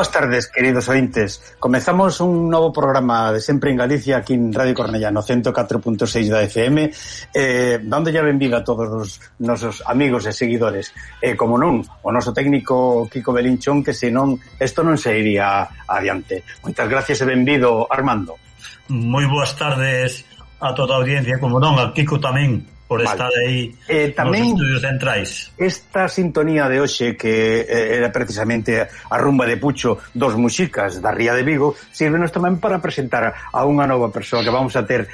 boas tardes, queridos ointes. Comezamos un novo programa de sempre en Galicia aquí en Radio Cornellano 104.6 da FM, eh dando ya benvida a todos os nosos amigos e seguidores. Eh como non, o noso técnico Kiko Belinchón que senón isto non se iría adiante. Moitas gracias e benvido Armando. Moi boas tardes a toda a audiencia, como non, a Kiko tamén por vale. estar aí eh, tamén nos estudios centrais. Esta sintonía de hoxe que eh, era precisamente a rumba de Pucho dos Muxicas da Ría de Vigo sirvenos tamén para presentar a unha nova persoa que vamos a ter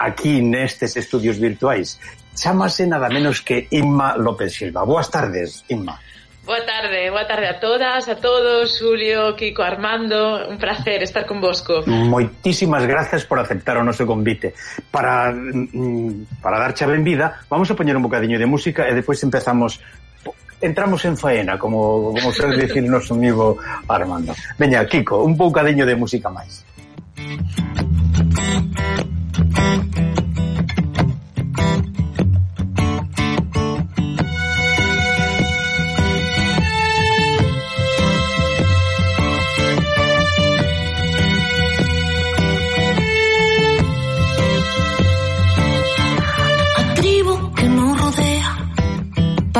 aquí nestes estudios virtuais. Chámase nada menos que Inma López Silva. Boas tardes, Inma. Boa tarde, boa tarde a todas, a todos, Julio, Kiko, Armando, un placer estar con vosco. Moitísimas gracias por aceptar o noso convite. Para mm, para darche a benvida, vamos a poñer un bocadiño de música e depois empezamos entramos en faena, como como quer dicir noso amigo Armando. Veña, Kiko, un bocadiño de música máis. Thank you.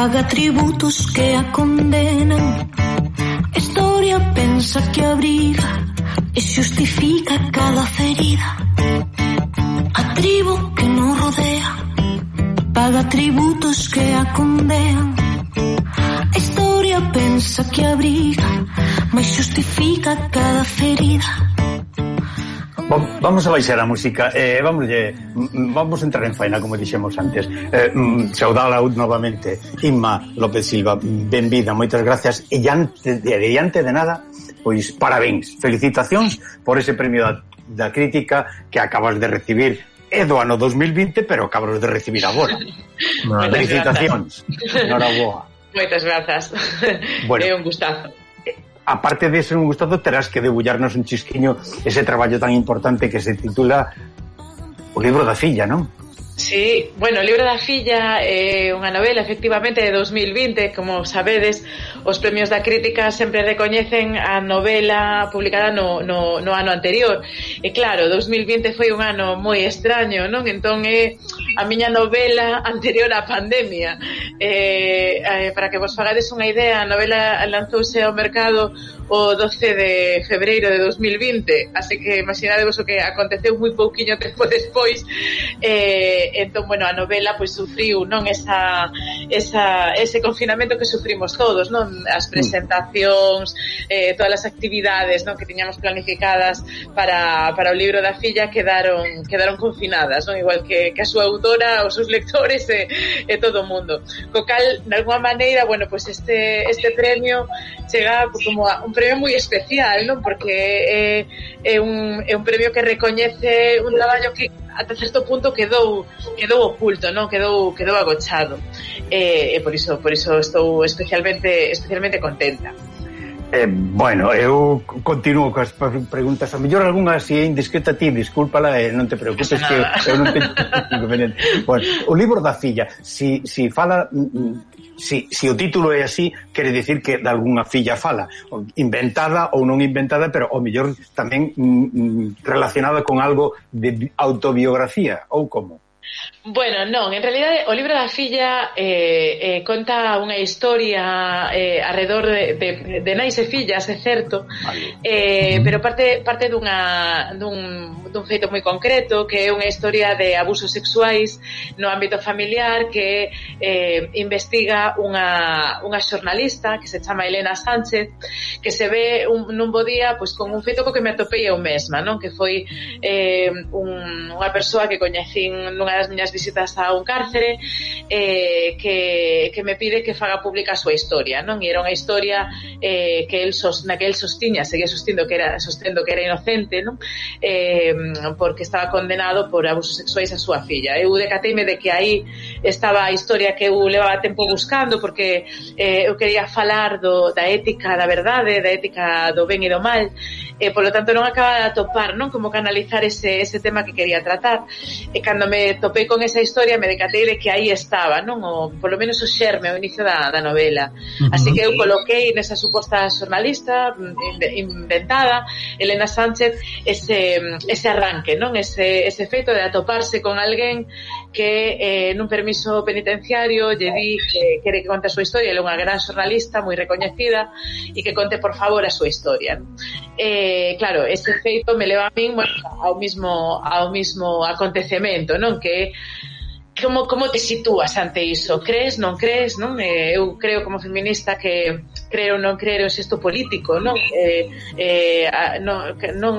paga tributos que a condenan. Historia pensa que abriga e justifica cada ferida. A tribo que nos rodea paga tributos que a condenan. A historia pensa que abriga, mas justifica cada ferida. Vamos a baixar a música eh, vamos, eh, vamos a entrar en faena como dixemos antes. Eh, Saudala novamente Inma López Silva Benvida, moitas gracias. E ante, de, ante de nada Pois parabéns, felicitacións Por ese premio da, da crítica Que acabas de recibir. É do ano 2020, pero acabas de recibir agora. Felicitacións. Enhoraboa Moitas grazas. Bueno, é un gustazo aparte de ser un gustado, terás que debullarnos un chisquiño ese traballo tan importante que se titula O libro da filla, non? Sí, bueno, o libro da filla é eh, unha novela efectivamente de 2020, como sabedes, os premios da crítica sempre recoñecen a novela publicada no, no, no ano anterior. E claro, 2020 foi un ano moi extraño, non? Entón é a miña novela anterior á pandemia. Eh, eh, para que vos fagades unha idea, a novela lanzouse ao mercado o 12 de febreiro de 2020, así que imaginadevos o que aconteceu moi pouquiño tempo despois eh, entón, bueno, a novela pois sufriu non esa, esa, ese confinamento que sufrimos todos, non as mm. presentacións, eh, todas as actividades non que tiñamos planificadas para, para o libro da filla quedaron quedaron confinadas, non igual que, que a súa autora, os seus lectores e, e todo o mundo. Co cal, de alguma maneira, bueno, pois pues este, este premio chega como a, un premio moi especial, non? Porque é, é, un, é un premio que recoñece un traballo que ata certo punto quedou quedou oculto, non? Quedou quedou agochado. Eh, e por iso por iso estou especialmente especialmente contenta. Eh, bueno, eu continuo coas preguntas A mellor algunha se é indiscreta ti Discúlpala e eh, non te preocupes que eu non teño inconveniente bueno, O libro da filla Si, si fala mm, mm, si, si o título é así, quere dicir que de algunha filla fala, inventada ou non inventada, pero o mellor tamén mm, mm, relacionada con algo de autobiografía, ou como? Bueno, non, en realidad o libro da filla eh, eh, conta unha historia eh, alrededor de, de, de nais e fillas, é certo vale. eh, pero parte, parte dunha, dun, dun feito moi concreto que é unha historia de abusos sexuais no ámbito familiar que eh, investiga unha, unha xornalista que se chama Elena Sánchez que se ve un, nun bo día pois, con un feito co que me atopei eu mesma non que foi eh, un, unha persoa que coñecín nunha das miñas visitas a un cárcere eh, que, que me pide que faga pública a súa historia, non? E era unha historia eh, que el sos, na que el sostiña, seguía sostindo que era sostendo que era inocente, non? Eh, porque estaba condenado por abusos sexuais a súa filla. Eu decateime de que aí estaba a historia que eu levaba tempo buscando porque eh, eu quería falar do, da ética da verdade, da ética do ben e do mal, e polo tanto non acaba de atopar, non? Como canalizar ese, ese tema que quería tratar. E cando me topei con con esa historia me decatei de que aí estaba, non? O, polo menos o xerme, o inicio da, da novela. Uh -huh. Así que eu coloquei nesa suposta xornalista mm, inventada, Elena Sánchez, ese, mm, ese arranque, non? Ese, ese feito de atoparse con alguén que eh, nun permiso penitenciario lle di que quere que conte a súa historia, ela é unha gran xornalista moi recoñecida e que conte por favor a súa historia. Eh, claro, ese feito me leva a min bueno, ao mismo ao mismo acontecemento, non? Que como como te sitúas ante iso? Crees, non crees, non? Eu creo como feminista que creo ou non crer o xesto político, non? Eh, eh, non, non,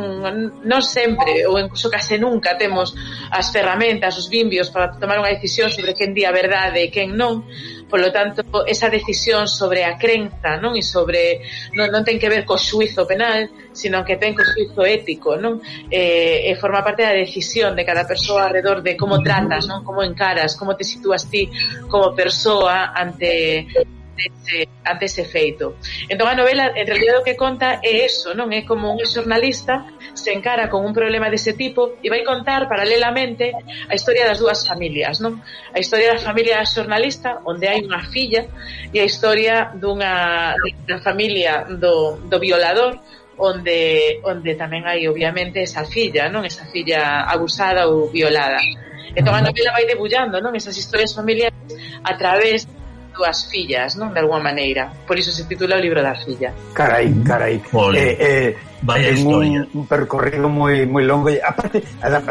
non sempre, ou incluso case nunca temos as ferramentas, os vimbios para tomar unha decisión sobre quen di a verdade e quen non, polo tanto, esa decisión sobre a crenza, non? E sobre, non, non ten que ver co xuizo penal, sino que ten co xuizo ético, non? Eh, e forma parte da decisión de cada persoa alrededor de como tratas, non? Como encaras, como te sitúas ti como persoa ante dese, ante ese feito. Entón a novela en realidad o que conta é eso, non? É como un xornalista se encara con un problema dese tipo e vai contar paralelamente a historia das dúas familias, non? A historia da familia xornalista onde hai unha filla e a historia dunha da familia do, do violador onde onde tamén hai obviamente esa filla, non? Esa filla abusada ou violada. Entón a novela vai debullando, non? Esas historias familiares a través dúas fillas, non? De alguma maneira. Por iso se titula o libro da filla. Carai, carai. Eh, eh, Vaya en historia. Un, un percorrido moi moi longo. Aparte,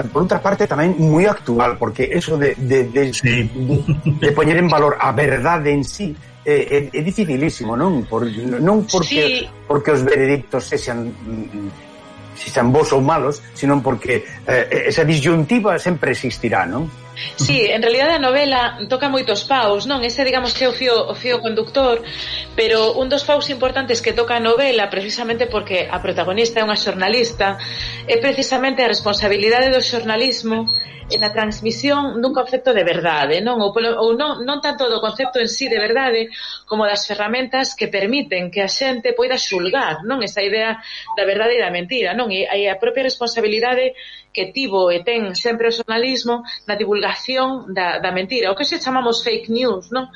por outra parte tamén moi actual, porque eso de de de, sí. de, de poñer en valor a verdade en sí é, é, é dificilísimo, non? Por, non porque sí. porque os veredictos sexan se sean bons ou malos, sino porque eh, esa disyuntiva sempre existirá, non? Sí, en realidad a novela toca moitos paus, non? Ese digamos que é o fío, o fío conductor, pero un dos paus importantes que toca a novela precisamente porque a protagonista é unha xornalista, é precisamente a responsabilidade do xornalismo na transmisión dun concepto de verdade, non? Ou, polo, ou non, non tanto do concepto en sí de verdade, como das ferramentas que permiten que a xente poida xulgar, non? Esa idea da verdade e da mentira, non? E, e a propia responsabilidade que tivo e ten sempre o xornalismo na divulgación manipulación da, da mentira, o que se chamamos fake news, non?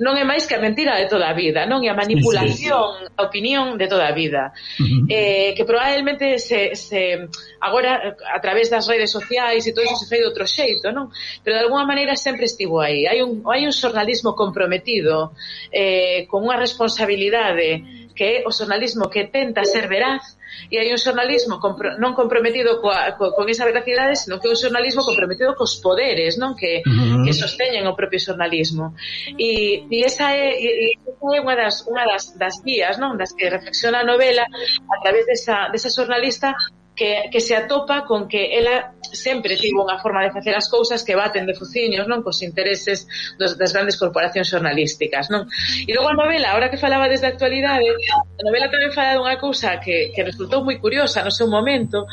Non é máis que a mentira de toda a vida, non? E a manipulación sí, sí. da opinión de toda a vida. Uh -huh. eh, que probablemente se, se agora a través das redes sociais e todo iso se fai de outro xeito, non? Pero de alguma maneira sempre estivo aí. Hai un, hai un xornalismo comprometido eh, con unha responsabilidade que é o xornalismo que tenta ser veraz e hai un xornalismo compro, non comprometido coa, co, con esa veracidade, senón que un xornalismo comprometido cos poderes, non que, uh -huh. que sosteñen o propio xornalismo. E, e esa é, e, esa é unha das, unha das, das guías, non das que reflexiona a novela a través desa, desa xornalista que, que se atopa con que ela sempre tivo unha forma de facer as cousas que baten de fuciños, non, cos intereses dos, das grandes corporacións xornalísticas, non? E logo a novela, ahora que falaba desde a actualidade, a novela tamén fala dunha cousa que, que resultou moi curiosa no seu momento,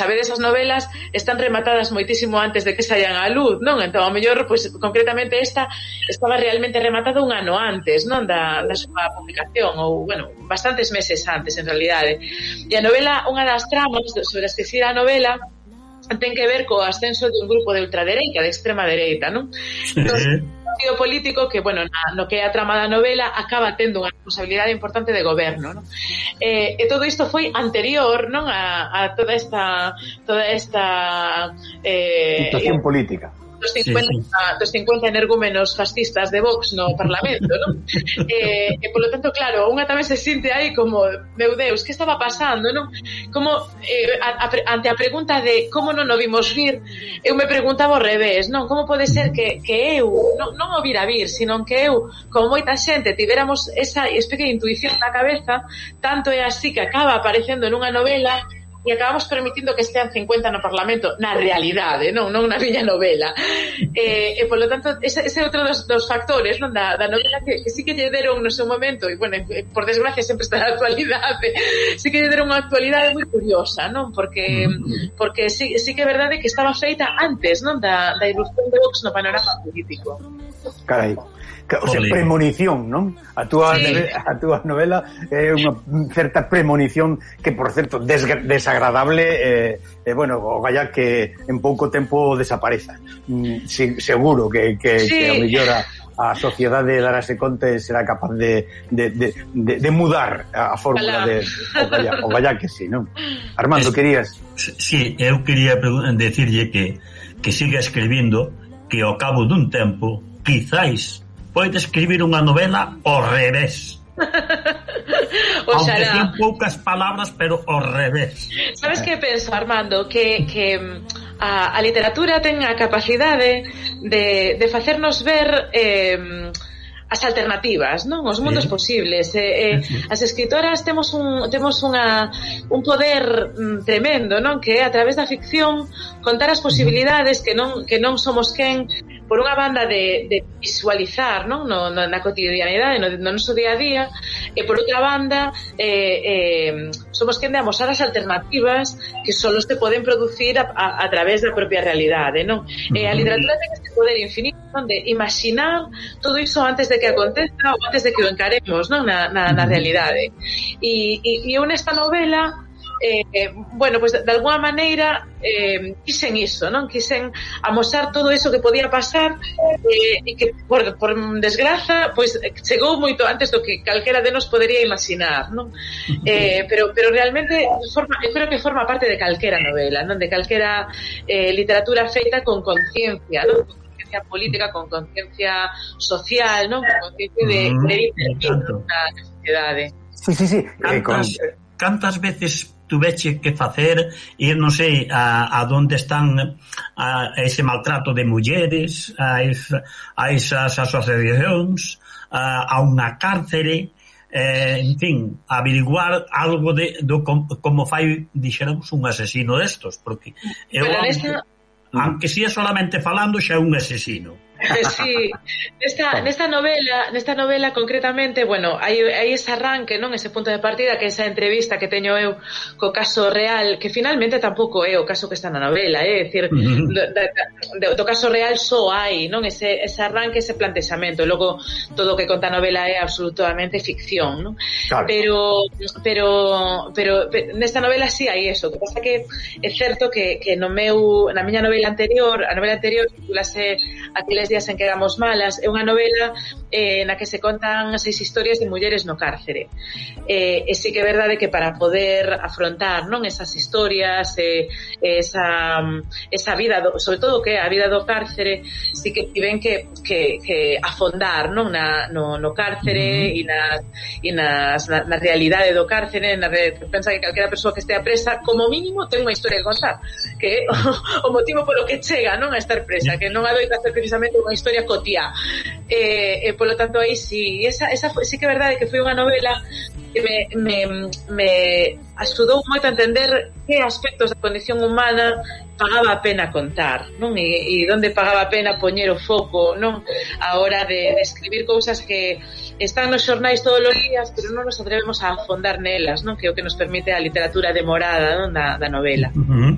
sabedes as esas novelas están rematadas moitísimo antes de que saian á luz, non? Entón, ao mellor, pois, concretamente esta estaba realmente rematada un ano antes, non? Da, da súa publicación, ou, bueno, bastantes meses antes, en realidade. E a novela, unha das tramas sobre as que xira a novela, ten que ver co ascenso dun grupo de ultradereita, de extrema dereita, non? Entón, partido político que, bueno, na, no que é a trama da novela acaba tendo unha responsabilidade importante de goberno, non? Eh, e todo isto foi anterior, non, a, a toda esta toda esta eh, situación política dos 50, sí, sí. dos 50 energúmenos fascistas de Vox no Parlamento, non? eh, e polo tanto, claro, unha tamén se sinte aí como, meu Deus, que estaba pasando, non? Como, eh, a, a, ante a pregunta de como non o vimos vir, eu me preguntaba ao revés, non? Como pode ser que, que eu, non, non o vira vir, sino que eu, como moita xente, tiveramos esa especie de intuición na cabeza, tanto é así que acaba aparecendo nunha novela e acabamos permitindo que estean 50 no Parlamento, na realidade, non, non na miña novela. Eh, e, polo tanto, ese, ese é outro dos, dos factores non, da, da novela que, que sí que lle deron no seu momento, e, bueno, por desgracia sempre está na actualidade, sí que lle deron unha actualidade moi curiosa, non? Porque, mm-hmm. porque sí, sí que é verdade que estaba feita antes, non? Da, da irrupción de Vox no panorama político. Carai, o sea, premonición, non? A túa, sí. a túa novela é eh, unha certa premonición que, por certo, des, desagradable eh, eh, bueno, o galla que en pouco tempo desapareza. Mm, si, seguro que, que, sí. que a mellora a sociedade darase conta e será capaz de, de, de, de, de mudar a fórmula de o galla, o galla que sí, non? Armando, es, querías? Sí, eu quería decirlle que que siga escribindo que ao cabo dun tempo quizáis pode escribir unha novela ao revés. O Aunque ten poucas palabras, pero ao revés. Sabes que penso, Armando? Que, que mm, a, a literatura ten a capacidade de, de facernos ver... Eh, as alternativas, non? Os mundos sí. posibles. Eh, eh, as escritoras temos un temos unha un poder mm, tremendo, non? Que é a través da ficción contar as posibilidades que non que non somos quen por unha banda de, de visualizar non? No, no, na cotidianidade, no, no noso día a día, e por outra banda eh, eh, somos quen de amosar as alternativas que só se poden producir a, a, a través da propia realidade. Non? E a literatura ten este poder infinito non? de imaginar todo iso antes de que aconteza ou antes de que o encaremos non? Na, na, na realidade. E, e, e eu nesta novela eh, bueno, pues, de alguna maneira eh, quisen iso, non? Quisen amosar todo iso que podía pasar eh, e que, por, por desgraza, pois pues, chegou moito antes do que calquera de nos podería imaginar, non? Eh, pero, pero realmente forma, eu creo que forma parte de calquera novela, non? De calquera eh, literatura feita con conciencia, non? Conciencia política, con conciencia social, non? Con conciencia de, mm, de ir na sociedade. Sí, sí, sí. Cantas, eh, con... cantas veces tuveche que facer ir, non sei, a, a donde están a, a ese maltrato de mulleres, a, esa, a esas asociacións, a, a unha cárcere, eh, en fin, averiguar algo de, do com, como fai, dixéramos, un asesino destos, porque eu, aunque, esa... aunque si é solamente falando, xa é un asesino. sí, nesta, nesta novela, nesta novela concretamente, bueno, hai, hai ese arranque, non, ese punto de partida que esa entrevista que teño eu co caso real, que finalmente tampouco é o caso que está na novela, é, eh? decir, uh -huh. do, do, do caso real só hai, non, ese, ese arranque, ese plantexamento, logo todo o que conta a novela é absolutamente ficción, non? Claro. Pero, pero, pero, pero nesta novela sí hai eso, que pasa que é certo que, que no meu, na miña novela anterior, a novela anterior titulase Aquiles días en que éramos malas, é unha novela eh, na que se contan seis historias de mulleres no cárcere. Eh, e sí que é verdade que para poder afrontar non esas historias, eh, esa, esa vida, do, sobre todo que a vida do cárcere, sí que tiven que, que, que afondar non na, no, no cárcere e, na, e nas, na, na realidade do cárcere, na, pensa que calquera persoa que estea presa, como mínimo, ten unha historia que contar, que é o, o motivo polo que chega non a estar presa, que non adoita ser precisamente unha historia cotía. Eh, eh, polo tanto aí si esa, esa sí que é verdade que foi unha novela que me, me, me axudou moito a entender que aspectos da condición humana pagaba a pena contar, non? E, e onde pagaba a pena poñer o foco, non? A hora de, de escribir cousas que están nos xornais todos os días, pero non nos atrevemos a afondar nelas, non? Que é o que nos permite a literatura demorada, non? Da, da novela. Uh -huh.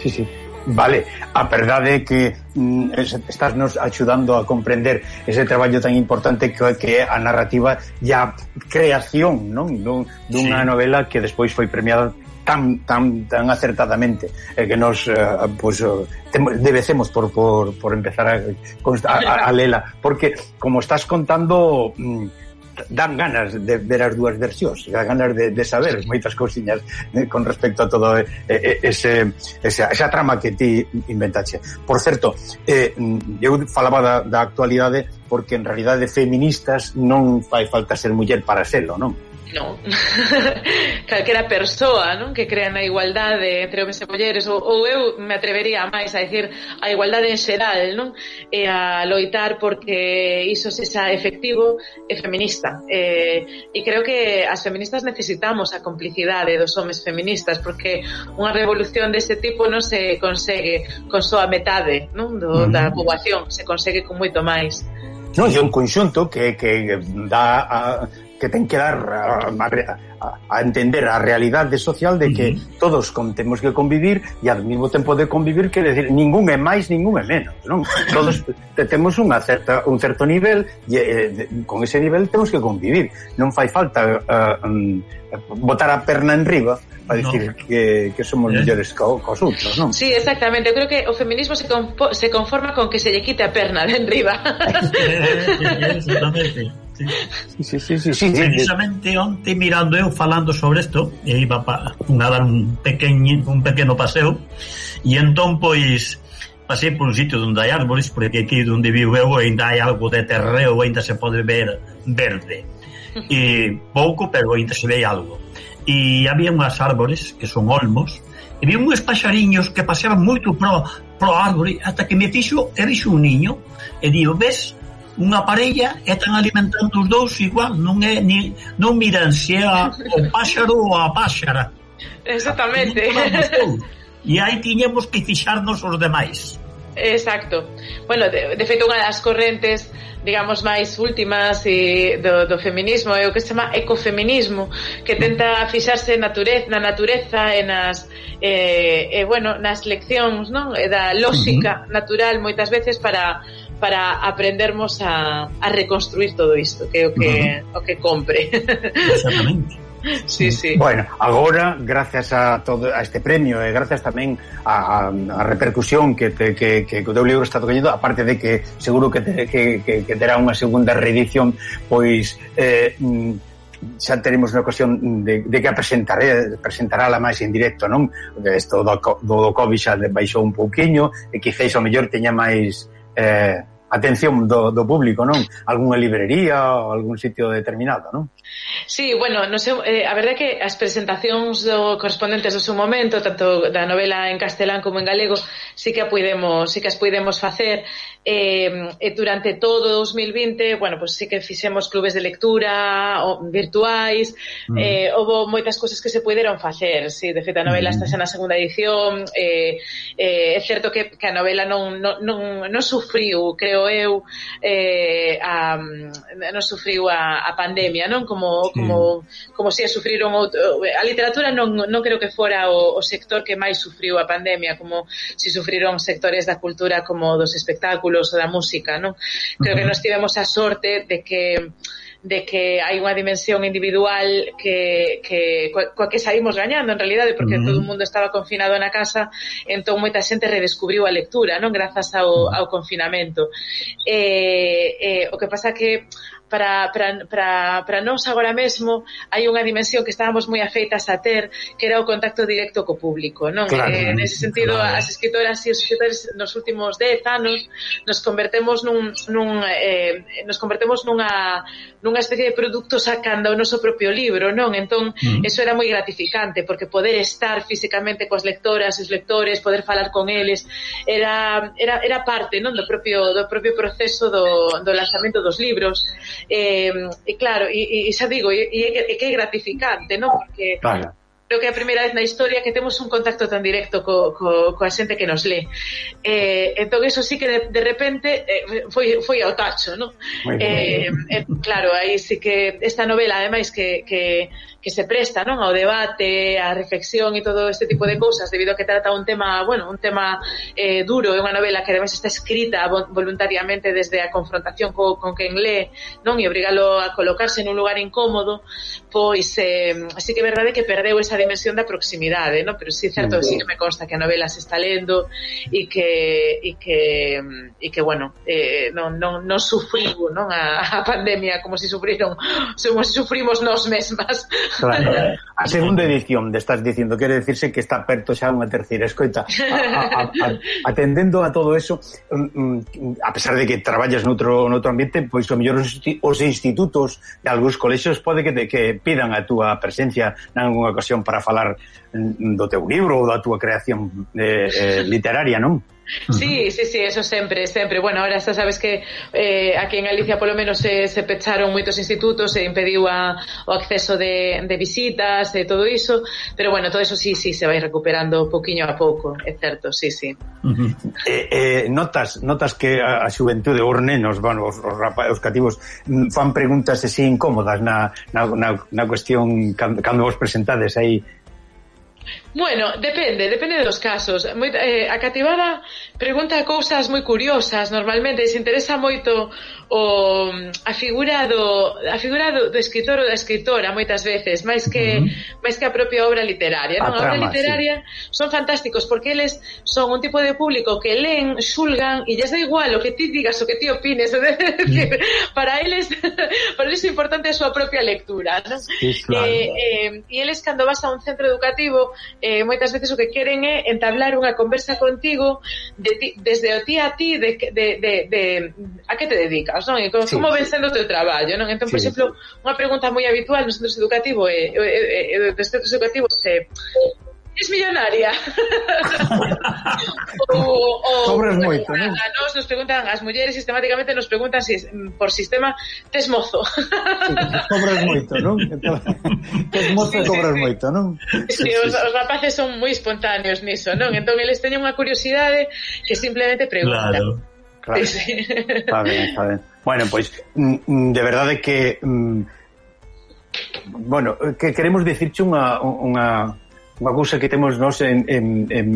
Sí, sí. Vale, a verdade é que mm, estás nos axudando a comprender ese traballo tan importante que, que é a narrativa e a creación non dun, dunha sí. novela que despois foi premiada tan tan tan acertadamente eh, que nos eh, pues, eh, temos, debecemos por, por, por empezar a, a, a lela porque como estás contando mm, dan ganas de ver as dúas versións, dan ganas de, de saber moitas cousiñas eh, con respecto a todo eh, eh ese, ese, esa trama que ti inventaxe. Por certo, eh, eu falaba da, da actualidade porque en realidade feministas non fai falta ser muller para serlo, non? non calquera persoa non que crea na igualdade entre homens e mulleres ou, ou eu me atrevería máis a decir a igualdade en xeral non e a loitar porque iso se xa efectivo e feminista eh, e creo que as feministas necesitamos a complicidade dos homes feministas porque unha revolución deste tipo non se consegue con só a metade non? Do, uh -huh. da poboación se consegue con moito máis Non, é un conxunto que, que dá a, que ten que dar a, a, a entender a realidade social de que uh -huh. todos con, temos que convivir e ao mesmo tempo de convivir quer decir ningún é máis, ningún é menos non? todos temos unha certa, un certo nivel e eh, de, con ese nivel temos que convivir non fai falta uh, um, botar a perna en riba para dicir no. que, que somos eh. mellores co, cos outros, non? Sí, exactamente. Eu creo que o feminismo se, compo, se conforma con que se lle quite a perna de enriba. Eh, eh, exactamente. Exactamente. Sí, sí, sí, sí, Precisamente onte mirando eu falando sobre isto, e iba pa, a dar un pequeño, un pequeno paseo, e entón, pois, pasei por un sitio onde hai árbores, porque aquí onde vivo eu ainda hai algo de terreo, ainda se pode ver verde. E pouco, pero ainda se ve algo. E había unhas árbores, que son olmos, e vi unhos paxariños que paseaban moito pro, pro árbore, ata que me fixo e vixo un niño, e digo, ves, unha parella e están alimentando os dous igual, non é ni, non miran se é a, o páxaro ou a páxara. Exactamente. E aí tiñemos que fixarnos os demais. Exacto. Bueno, de, de feito, unha das correntes, digamos, máis últimas e do, do feminismo é o que se chama ecofeminismo, que tenta fixarse natureza, na natureza e nas, eh, e, bueno, nas leccións, non? E da lógica uh -huh. natural moitas veces para para aprendermos a, a reconstruir todo isto, que é o que, uh -huh. o que compre. Exactamente. Sí, sí. Bueno, agora, gracias a todo a este premio e gracias tamén a, a, a repercusión que, te, que, que, que o teu libro está tocando, aparte de que seguro que, te, que, que, que terá unha segunda reedición, pois eh, mm, xa teremos unha cuestión de, de que a presentaré, la máis en directo, non? Isto do, do, do COVID xa baixou un pouquiño e quizáis ao mellor teña máis eh, atención do, do público, non? Algúnha librería ou algún sitio determinado, non? Sí, bueno, no sei, eh, a verdade é que as presentacións do correspondentes do seu momento, tanto da novela en castelán como en galego, sí que a puidemos, sí que as puidemos facer eh, e durante todo 2020, bueno, pues sí que fixemos clubes de lectura o, virtuais, mm. eh, houve moitas cousas que se puderon facer, sí, de feito a novela mm. está xa na segunda edición, eh, eh, é certo que, que a novela non, non, non, non sufriu, creo eu eh, a, non sufriu a, a pandemia, non? Como, sí. como, como se sufriron outro, a literatura non, non creo que fora o, o sector que máis sufriu a pandemia, como se sufriron sectores da cultura como dos espectáculos ou da música, non? Creo uh -huh. que nos tivemos a sorte de que de que hai unha dimensión individual que, que coa, coa que saímos gañando en realidade porque uh -huh. todo o mundo estaba confinado na casa entón moita xente redescubriu a lectura non grazas ao, ao confinamento eh, eh, o que pasa que para, para, para, para nós agora mesmo hai unha dimensión que estábamos moi afeitas a ter que era o contacto directo co público non? Claro, eh, nese sentido claro. as escritoras e os escritores nos últimos 10 anos nos convertemos nun, nun eh, nos convertemos nunha nunha especie de produto sacando o noso propio libro non? Entón mm. eso era moi gratificante porque poder estar físicamente coas lectoras e os lectores poder falar con eles era era era parte non? Do propio do propio proceso do, do lanzamento dos libros. Eh, e claro, e, e xa digo, e, e, e que é gratificante, non? Porque claro creo que é a primeira vez na historia que temos un contacto tan directo co, co, coa xente que nos lé. Eh, entón, eso sí que de, de repente eh, foi, foi ao tacho, non? Eh, eh, claro, aí sí que esta novela, ademais, que, que, que se presta non ao debate, á reflexión e todo este tipo de cousas debido a que trata un tema, bueno, un tema eh, duro, é unha novela que ademais está escrita voluntariamente desde a confrontación co, con quen lee, non? E obrigalo a colocarse nun lugar incómodo, pois eh, así que é verdade que perdeu esa dimensión da proximidade, non? Pero sí, certo, sí, sí que me consta que a novela se está lendo e que e que e que bueno, eh, non non non sufriu, non a, a pandemia como se si sufriron, como se si sufrimos nós mesmas Claro. A segunda edición de estás dicindo, quere decirse que está perto xa unha terceira escoita. A, a, a, atendendo a todo eso, mm, mm, a pesar de que traballas noutro, noutro ambiente, pois o mellor os, os institutos de algúns colexios pode que, te, que pidan a túa presencia nalgúna ocasión para falar mm, do teu libro ou da túa creación eh, eh, literaria, non? Sí, sí, sí, eso sempre, sempre. Bueno, ahora xa sabes que eh, aquí en Galicia polo menos se, se pecharon moitos institutos, se impediu a, o acceso de, de visitas e todo iso, pero bueno, todo eso sí, sí, se vai recuperando poquinho a pouco, é certo, sí, sí. Uh -huh. eh, eh, notas, notas que a, a xuventude, os nenos, bueno, os, os, rapa, os cativos, mm, fan preguntas así incómodas na, na, na, na cuestión cando, cando vos presentades aí Bueno, depende, depende dos casos. Moi, eh, a cativada pregunta cousas moi curiosas, normalmente se interesa moito o a figura do a figura do, do escritor ou da escritora moitas veces, máis que uh -huh. máis que a propia obra literaria. A, non? Trama, a obra literaria sí. son fantásticos porque eles son un tipo de público que leen, xulgan e lles da igual o que ti digas, o que ti opines, é decir, uh -huh. para eles para eles é importante a súa propia lectura, non? Sí, claro. Eh, eh, e eles cando vas a un centro educativo eh, moitas veces o que queren é entablar unha conversa contigo de ti, desde o ti a ti de, de, de, de a que te dedicas, non? E como, sí, como ven sendo o teu traballo, non? Entón, por sí. exemplo, unha pregunta moi habitual nos centros educativos e, e, e, e dos centros educativos é es millonaria. o, o, Cobras moito, non? A nos nos preguntan, as mulleres sistemáticamente nos preguntan si, mm, por sistema tes mozo. sí, cobras moito, non? tes mozo e cobras sí, moito, non? Sí, sí, os, os rapaces son moi espontáneos niso, non? Entón, eles teñen unha curiosidade que simplemente preguntan. Claro. Claro. Sí, sí. Está ben, está ben. Bueno, pois, pues, de verdade que... Mm, bueno, que queremos dicirche unha, unha unha cousa que temos nós en, en, en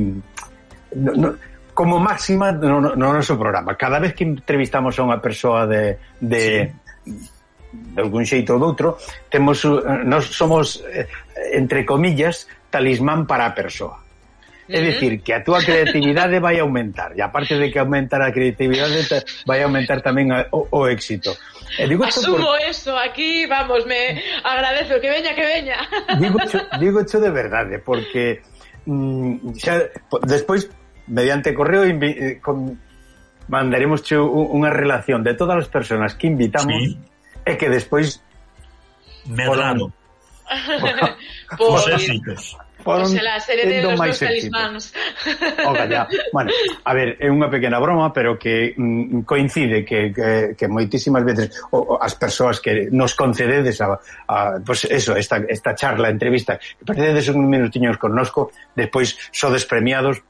no, no, como máxima no, no, no noso programa. Cada vez que entrevistamos a unha persoa de, de sí de algún xeito ou doutro, temos, eh, nós somos, eh, entre comillas, talismán para a persoa. É dicir, que a túa creatividade vai aumentar e aparte de que aumentar a creatividade vai aumentar tamén o, o éxito. E digo Asumo por... eso, aquí, vamos, me agradezo que veña, que veña. Digo, cho, digo cho de verdade porque mm, xa, despois mediante correo invi, eh, con, mandaremos cho unha relación de todas as persoas que invitamos sí. e que despois medrano por, por, por, por éxitos foron Oxalá, sere de los máis talismáns. ya. Bueno, a ver, é unha pequena broma, pero que mm, coincide que, que, que moitísimas veces o, o, as persoas que nos concededes a, a pues eso, esta, esta charla, entrevista, que perdedes un minutiños connosco, despois sodes premiados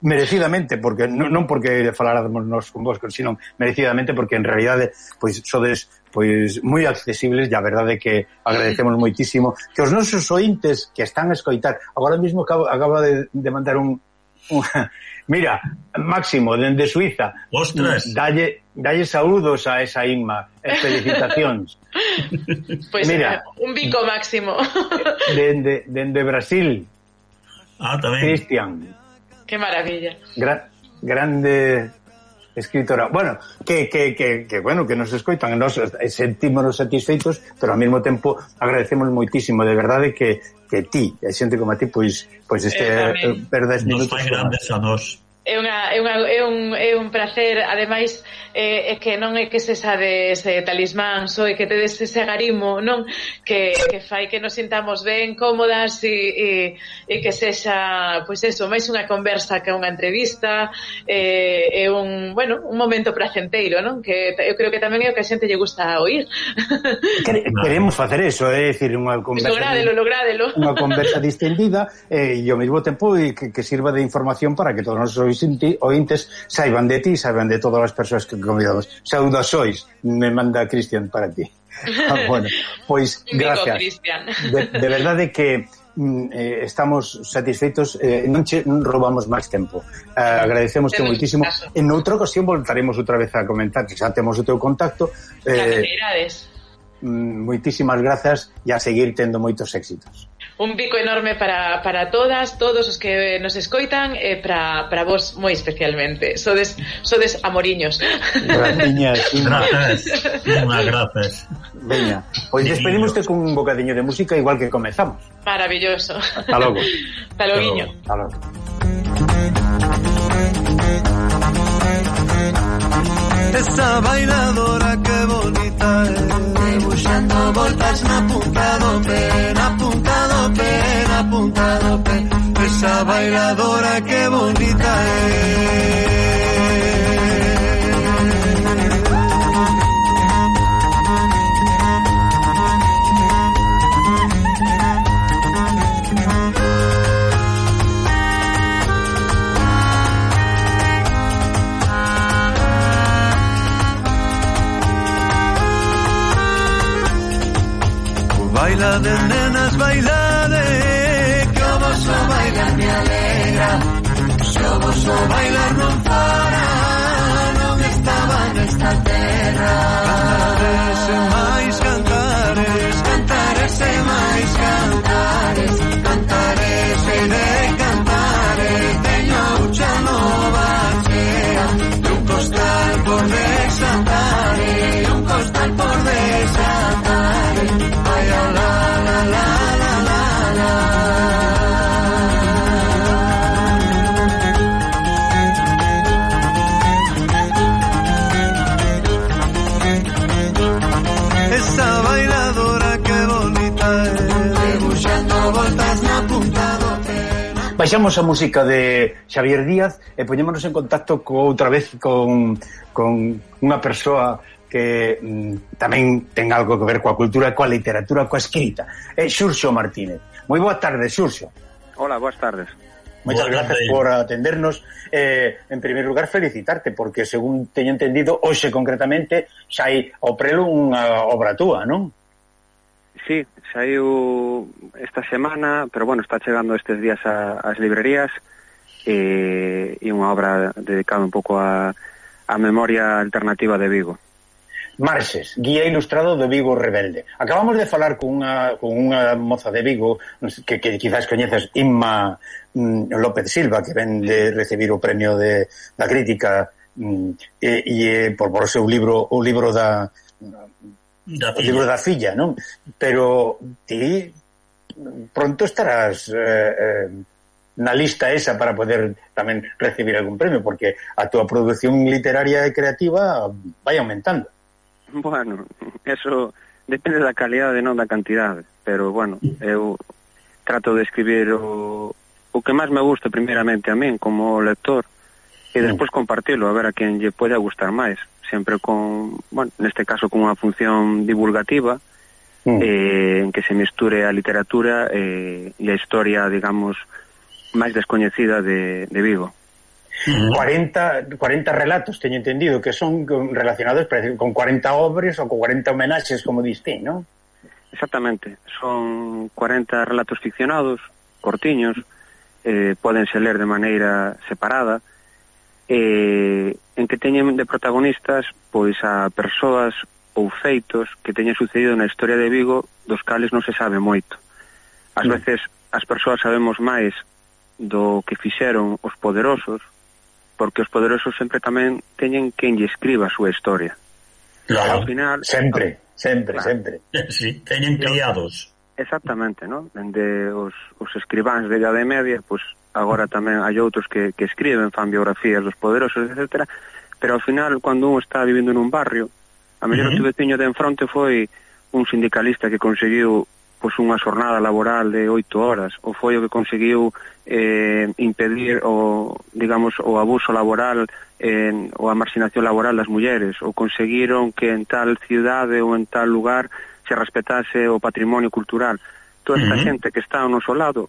merecidamente, porque non, non porque falaramos nos con vos, sino merecidamente porque en realidade pois sodes pois moi accesibles e a verdade que agradecemos moitísimo que os nosos ointes que están a escoitar agora mesmo acabo, acaba de, de mandar un, un mira, Máximo, dende Suiza. Ostras. dalle, dalle saúdos a esa Inma. Felicitacións. Pois mira, eh, un bico Máximo. Dende, dende Brasil. Ah, tamén. Cristian. Que maravilla. Gra grande escritora. Bueno, que, que, que, que bueno, que nos escoitan, nos sentímonos satisfeitos, pero ao mesmo tempo agradecemos moitísimo, de verdade que que ti, a xente como a ti, pois, pois este eh, perdes minutos. Nos fai grandes a nós é unha, é, unha, é, un, é un placer. Ademais é, é que non é que se sabe ese talismán só é que tedes ese garimo non? Que, que fai que nos sintamos ben cómodas e, e, e que sexa pois eso, máis unha conversa que unha entrevista. É, é un, bueno, un momento placenteiro non? Que eu creo que tamén é o que a xente lle gusta oír. Queremos facer eso, é dicir unha conversa lográdelo, lográdelo. unha conversa distendida eh, e ao mesmo tempo eh, que, que sirva de información para que todos os ointes saiban de ti, saiban de todas as persoas que convidamos. Saudaxois, me manda Cristian para ti. Ah, bueno, pois gracias. De, de verdade que mm, eh, estamos satisfeitos eh, non che non robamos máis tempo. Eh, agradecemos te moitísimo. en outra ocasión voltaremos outra vez a comentar que xa temos o teu contacto. Eh, mm, moitísimas grazas e a seguir tendo moitos éxitos un bico enorme para, para todas, todos os que nos escoitan e para, para vos moi especialmente. Sodes, sodes amoriños. Grandiñas, grazas. Unha grazas. Veña, pois pues despedimos-te cun bocadiño de música igual que comezamos. Maravilloso. Hasta logo. Hasta logo. Hasta logo. Esa bailadora que bonita es. Debuxando voltas na punta do pé Na punta do pé, na punta do pé Esa bailadora que bonita é Bailades, nenas, bailade, que o vosso bailar me alegra, que o vosso bailar non para, non estaba nesta terra. baixamos a música de Xavier Díaz e poñémonos en contacto co, outra vez con, con unha persoa que mm, tamén ten algo que ver coa cultura, coa literatura, coa escrita. É Xurxo Martínez. Moi boa tarde, Xurxo. Hola, boas tardes. Moitas gracias tarde. por atendernos. Eh, en primer lugar, felicitarte, porque, según teño entendido, hoxe concretamente xa hai ao prelo unha obra túa, non? Sí, saiu esta semana, pero bueno, está chegando estes días a, ás librerías e, e unha obra dedicada un pouco a, a memoria alternativa de Vigo. Marxes, guía ilustrado de Vigo Rebelde. Acabamos de falar con unha, con unha moza de Vigo que, que quizás coñeces Inma mm, López Silva, que ven de recibir o premio de, da crítica mm, e, e por, por o seu libro o libro da da filla. o libro da filla, non? Pero ti pronto estarás eh, eh, na lista esa para poder tamén recibir algún premio, porque a túa produción literaria e creativa vai aumentando. Bueno, eso depende da calidade, non da cantidade, pero bueno, eu trato de escribir o, o que máis me gusta primeiramente a min como lector e mm. despois compartilo a ver a quen lle pode gustar máis sempre con, bueno, neste caso con unha función divulgativa, mm. eh, en que se misture a literatura eh, e a historia, digamos, máis descoñecida de, de Vigo. Mm. 40, 40 relatos, teño entendido, que son relacionados con 40 obras ou con 40 homenaxes, como diste, non? Exactamente, son 40 relatos ficcionados, cortiños, eh, podense ler de maneira separada, eh, en que teñen de protagonistas pois a persoas ou feitos que teñen sucedido na historia de Vigo dos cales non se sabe moito. Ás mm. veces as persoas sabemos máis do que fixeron os poderosos porque os poderosos sempre tamén teñen quen lle escriba a súa historia. Claro, ao final, sempre, sempre, claro. sempre. Sí, teñen criados. Exactamente, ¿no? Dende os, os escribáns de Edade Media, pois pues, agora tamén hai outros que, que escriben, fan biografías dos poderosos, etc. Pero ao final, cando un está vivindo nun barrio, a mellor uh -huh. o veciño de enfronte foi un sindicalista que conseguiu pois unha xornada laboral de oito horas ou foi o que conseguiu eh, impedir o, digamos, o abuso laboral en, ou a marxinación laboral das mulleres ou conseguiron que en tal cidade ou en tal lugar se respetase o patrimonio cultural toda esta uh -huh. xente que está ao noso lado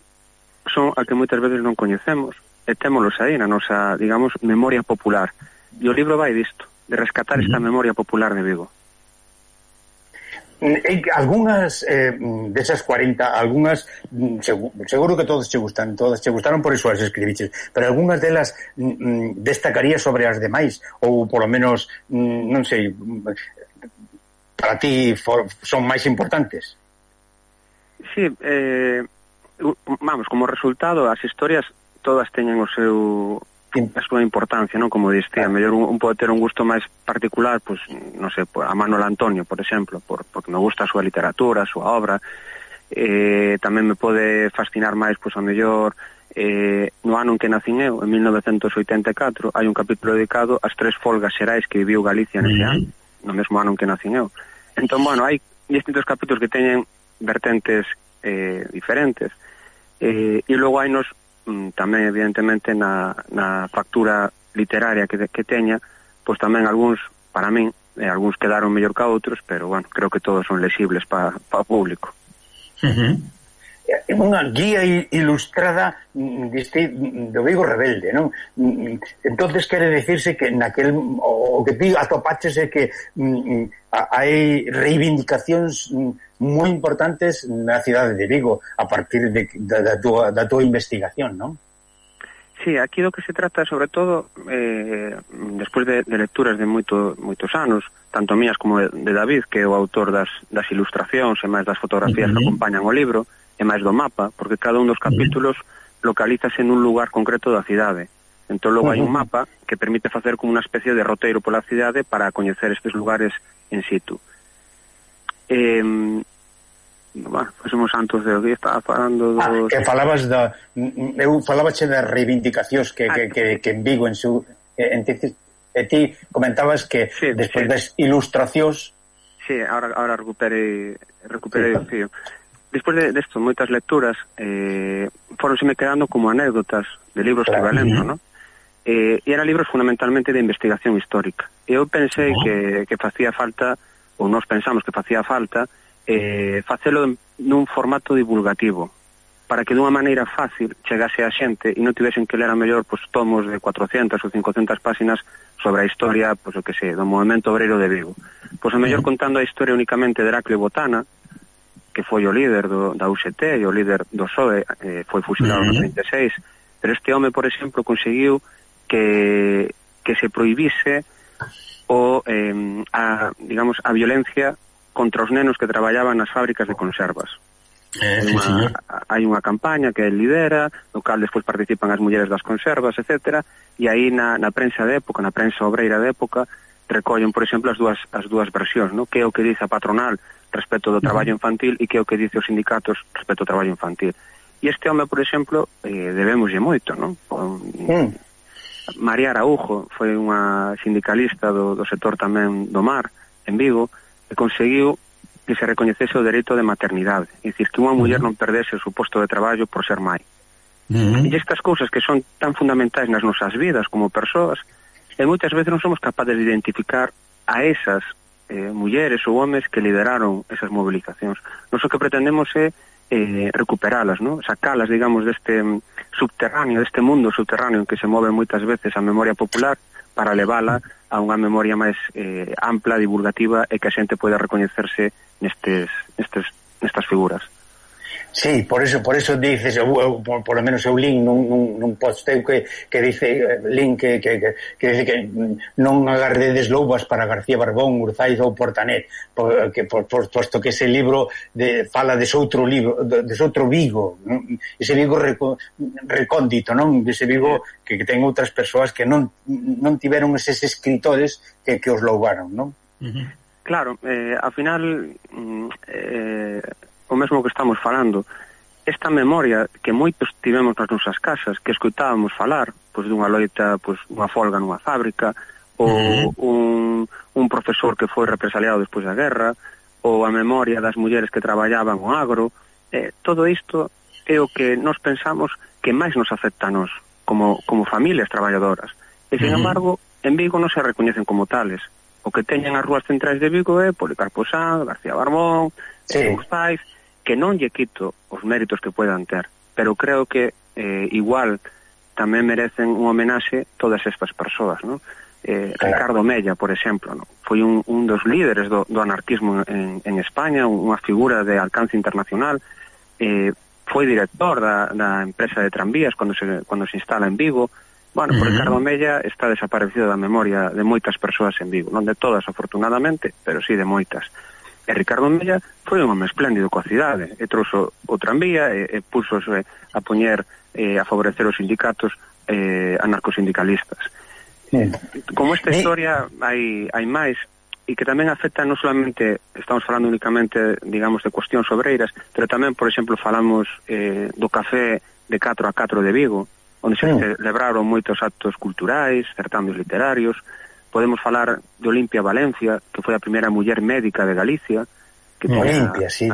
son a que moitas veces non coñecemos e témolos aí na nosa, digamos, memoria popular. E o libro vai disto, de rescatar esta memoria popular de Vigo. E algunhas eh, desas 40, algunhas seguro que todos che gustan, todas che gustaron por iso as escribiches, pero algunhas delas mm, mm destacaría sobre as demais ou polo menos mm, non sei mm, para ti for, son máis importantes. Sí, eh, vamos, como resultado, as historias todas teñen o seu a súa importancia, non? Como diste, claro. mellor un, un pode ter un gusto máis particular, pois, non sei, a Manuel Antonio, por exemplo, por, porque me gusta a súa literatura, a súa obra, eh, tamén me pode fascinar máis, pois, a mellor, eh, no ano en que nacín eu, en 1984, hai un capítulo dedicado ás tres folgas xerais que viviu Galicia nese ano, no mesmo ano en que nacín eu. Entón, bueno, hai distintos capítulos que teñen vertentes eh, diferentes, Eh, e logo hai nos mm, tamén evidentemente na, na factura literaria que, que teña, pois tamén algúns para min, eh, algúns quedaron mellor que outros, pero bueno, creo que todos son lesibles para pa público. Uh -huh é unha guía ilustrada mm, deste, mm, do Vigo Rebelde, non? Mm, entonces quere decirse que naquel o que ti atopaches é que hai reivindicacións moi importantes na cidade de Vigo a partir de, da, da, tua, da tua investigación, non? Sí, aquí do que se trata sobre todo eh, despois de, de lecturas de moito, moitos anos tanto mías como de, de David que é o autor das, das ilustracións e máis das fotografías uh -huh. que acompañan o libro e máis do mapa porque cada un dos capítulos uh -huh. localízase nun lugar concreto da cidade entón logo uh -huh. hai un mapa que permite facer como unha especie de roteiro pola cidade para coñecer estes lugares en situ eh, bueno, fosemos uns santos de que estaba falando ah, dos... ah, que falabas da eu falabache das reivindicacións que, que, ah. que, que en Vigo en su eh, en ti, e ti comentabas que sí, despois sí. das ilustracións Sí, ahora, ahora recuperei recuperei sí, o fío Despois de, desto, moitas lecturas eh, foronseme quedando como anécdotas de libros claro. que iba lendo, ¿no? Eh, e eran libros fundamentalmente de investigación histórica. E eu pensei oh. que, que facía falta, ou nós pensamos que facía falta, eh, facelo nun formato divulgativo para que dunha maneira fácil chegase a xente e non tivesen que ler a mellor pues, tomos de 400 ou 500 páxinas sobre a historia, pois pues, o que sei, do movimento obreiro de Vigo. Pois pues, a mellor contando a historia únicamente de Heraclio Botana, que foi o líder do, da UCT e o líder do PSOE, eh, foi fusilado no 36, pero este home, por exemplo, conseguiu que, que se prohibise o, eh, a, digamos, a violencia contra os nenos que traballaban nas fábricas de conservas. Eh, sí, señor. hai unha campaña que lidera, no cal despois participan as mulleres das conservas, etc. E aí na, na prensa de época, na prensa obreira de época, recollen, por exemplo, as dúas, as dúas versións, no? que é o que dice a patronal respecto do traballo infantil e que é o que dice os sindicatos respecto ao traballo infantil. E este home, por exemplo, eh, debemoslle moito, non? Mm. María Araujo foi unha sindicalista do, do sector tamén do mar, en Vigo, e conseguiu que se recoñecese o dereito de maternidade, é dicir, que unha muller non perdese o seu posto de traballo por ser mai. Uh -huh. E estas cousas que son tan fundamentais nas nosas vidas como persoas, e moitas veces non somos capaces de identificar a esas eh, mulleres ou homes que lideraron esas movilizacións. Nos o que pretendemos é eh, recuperalas, ¿no? sacalas, digamos, deste subterráneo, deste mundo subterráneo en que se move moitas veces a memoria popular para levála a unha memoria máis eh, ampla, divulgativa e que a xente poida recoñecerse nestes, nestes, nestas figuras. Sí, por eso, por eso dices, eu, eu, por, por lo menos eu lin nun, nun, nun posteu que, que dice, eh, link que, que, que, que dice que non agardedes loubas para García Barbón, Urzaiz ou Portanet, por, que, por, por, posto que ese libro de, fala de outro libro, de, de outro Vigo, non? ese Vigo reco, recóndito, non? Ese Vigo que, que ten outras persoas que non, non tiveron eses escritores que, que os loubaron, non? Uh -huh. Claro, eh, ao final... Mm, eh o mesmo que estamos falando, esta memoria que moitos tivemos nas nosas casas, que escoitábamos falar, pois dunha loita, pois unha folga nunha fábrica, ou uh -huh. un, un profesor que foi represaliado despois da guerra, ou a memoria das mulleres que traballaban o agro, eh, todo isto é o que nos pensamos que máis nos afecta a nos, como, como familias traballadoras. E, sin uh -huh. embargo, en Vigo non se recoñecen como tales. O que teñen as rúas centrais de Vigo é Policarpo San, García Barbón, sí. Gustais, eh, que non lle quito os méritos que puedan ter, pero creo que eh, igual tamén merecen un homenaxe todas estas persoas, non? Eh, Ricardo Mella, por exemplo, no? foi un, un dos líderes do, do anarquismo en, en España, unha figura de alcance internacional, eh, foi director da, da empresa de tranvías cando se, cando se instala en Vigo, Bueno, por uh -huh. Ricardo Mella está desaparecido da memoria de moitas persoas en Vigo, non de todas afortunadamente, pero sí de moitas. E Ricardo Mella foi un home espléndido coa cidade, e trouxo o tranvía, e, e puxo eh, a poñer, eh, a favorecer os sindicatos eh, anarcosindicalistas. Sí. Como esta historia hai, hai máis, e que tamén afecta non solamente, estamos falando únicamente, digamos, de cuestións obreiras, pero tamén, por exemplo, falamos eh, do café de 4 a 4 de Vigo, onde se sí. celebraron moitos actos culturais, certames literarios, podemos falar de Olimpia Valencia, que foi a primeira muller médica de Galicia, que Olimpia, sí.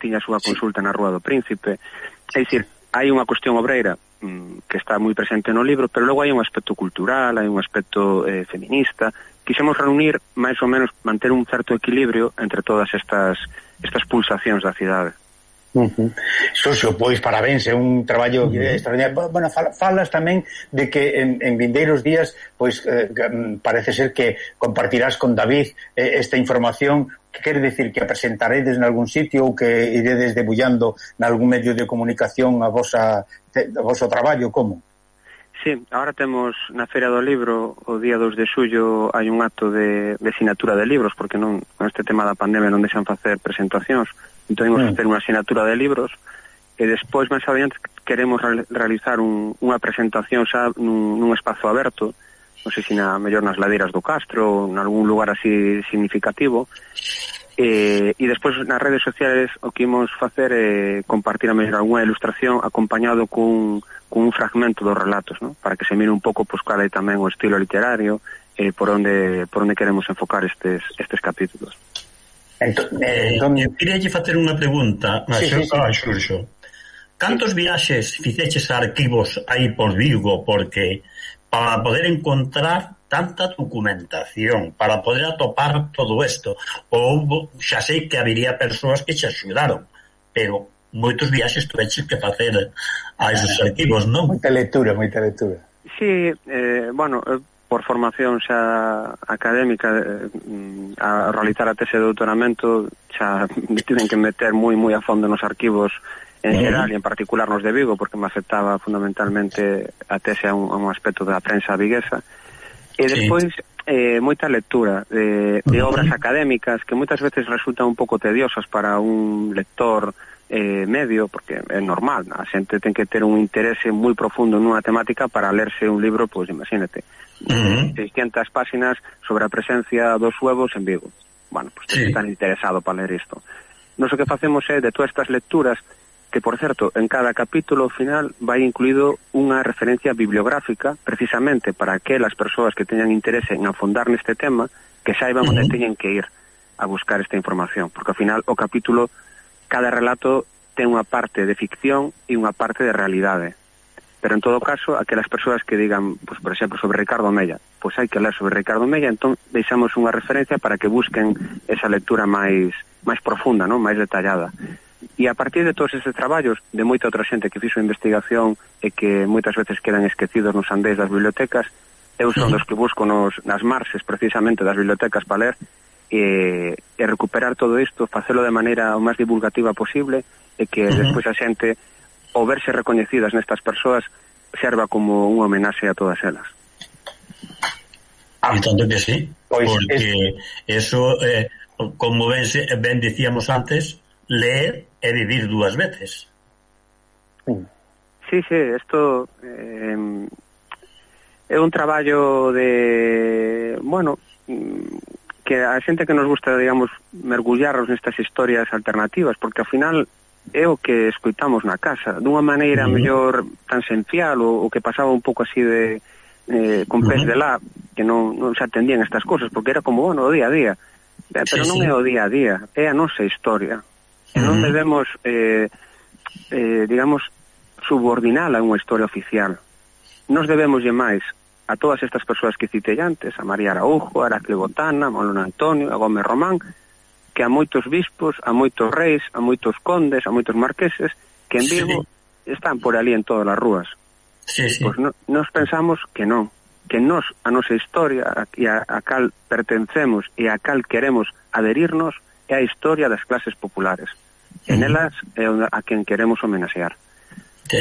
tiña a súa consulta sí. na Rúa do Príncipe. É dicir, hai unha cuestión obreira mm, que está moi presente no libro, pero logo hai un aspecto cultural, hai un aspecto eh, feminista. Quixemos reunir, máis ou menos, manter un certo equilibrio entre todas estas estas pulsacións da cidade. Uh -huh. Socio, pois parabéns, é un traballo uh -huh. extraordinario. Bueno, falas tamén de que en, en vindeiros días pois eh, mm, parece ser que compartirás con David eh, esta información que quere decir que a presentaredes en algún sitio ou que iredes debullando en algún medio de comunicación a vosa, a vosso traballo, como? Sí, ahora temos na Feira do Libro o día 2 de xullo hai un acto de, de sinatura de libros porque non, con este tema da pandemia non deixan facer presentacións Entón, imos mm. ter unha asignatura de libros, e despois, máis adiante, queremos realizar un, unha presentación xa nun, nun espazo aberto, non sei se na, mellor nas ladeiras do Castro, ou en algún lugar así significativo, e, e despois nas redes sociales o que imos facer é compartir a mellor algunha ilustración acompañado cun, cun fragmento dos relatos, non? para que se mire un pouco pois, pues, cal é tamén o estilo literario, eh, por onde por onde queremos enfocar estes estes capítulos. Entón, eh, entón, eu queria facer unha pregunta a, sí, sí, sí. a Xurxo. Cantos viaxes fixeches a arquivos aí por Vigo? Porque para poder encontrar tanta documentación para poder atopar todo isto. Ou xa sei que habería persoas que che axudaron, pero moitos viaxes tuveches que facer a esos arquivos, non? Moita lectura, moita lectura. Sí, eh, bueno, por formación xa académica eh, a realizar a tese de doutoramento xa tiven que meter moi moi a fondo nos arquivos en xeral e en particular nos de Vigo porque me afectaba fundamentalmente a tese a un, a un aspecto da prensa viguesa. E despois eh, moita lectura de, de obras académicas que moitas veces resultan un pouco tediosas para un lector eh, eh, medio, porque é normal, a xente ten que ter un interese moi profundo nunha temática para lerse un libro, pois imagínate, uh -huh. 600 páxinas sobre a presencia dos huevos en Vigo. Bueno, pois pues, sí. están interesado para ler isto. Nos o que facemos é, de todas estas lecturas, que, por certo, en cada capítulo final vai incluído unha referencia bibliográfica precisamente para que as persoas que teñan interese en afondar neste tema que saiban uh -huh. onde teñen que ir a buscar esta información, porque ao final o capítulo cada relato ten unha parte de ficción e unha parte de realidade. Pero en todo caso, aquelas persoas que digan, pues, por exemplo, sobre Ricardo Mella, pois pues hai que ler sobre Ricardo Mella, entón deixamos unha referencia para que busquen esa lectura máis máis profunda, non? máis detallada. E a partir de todos estes traballos, de moita outra xente que fixo investigación e que moitas veces quedan esquecidos nos andéis das bibliotecas, eu son dos que busco nos, nas marxes precisamente das bibliotecas para ler e, e recuperar todo isto, facelo de maneira o máis divulgativa posible e que uh -huh. despois a xente o verse recoñecidas nestas persoas serva como unha homenaxe a todas elas. Ah, tanto que sí, pois porque es... eso, eh, como ben, ben dicíamos antes, leer e vivir dúas veces. Sí, sí, isto eh, é un traballo de, bueno, mm, que a xente que nos gusta, digamos, mergullarnos nestas historias alternativas, porque ao final é o que escoitamos na casa, dunha maneira uh -huh. mellor tan sencial, o, o que pasaba un pouco así de eh, con pés uh -huh. de lá, que non, non se atendían estas cosas, porque era como, bueno, o día a día, eh, pero sí, non sí. é o día a día, é a nosa historia, uh -huh. e non debemos, eh, eh, digamos, subordinala a unha historia oficial. Nos debemos máis a todas estas persoas que citei antes, a María Araujo, a Aracle Botana, a Molón Antonio, a Gómez Román, que a moitos bispos, a moitos reis, a moitos condes, a moitos marqueses, que en Vigo sí. están por ali en todas as rúas. Sí, sí. Pois no, nos pensamos que non, que nos, a nosa historia, a, a, a cal pertencemos e a cal queremos adherirnos, é a historia das clases populares. Sí. En elas é a quen queremos homenaxear. Sí.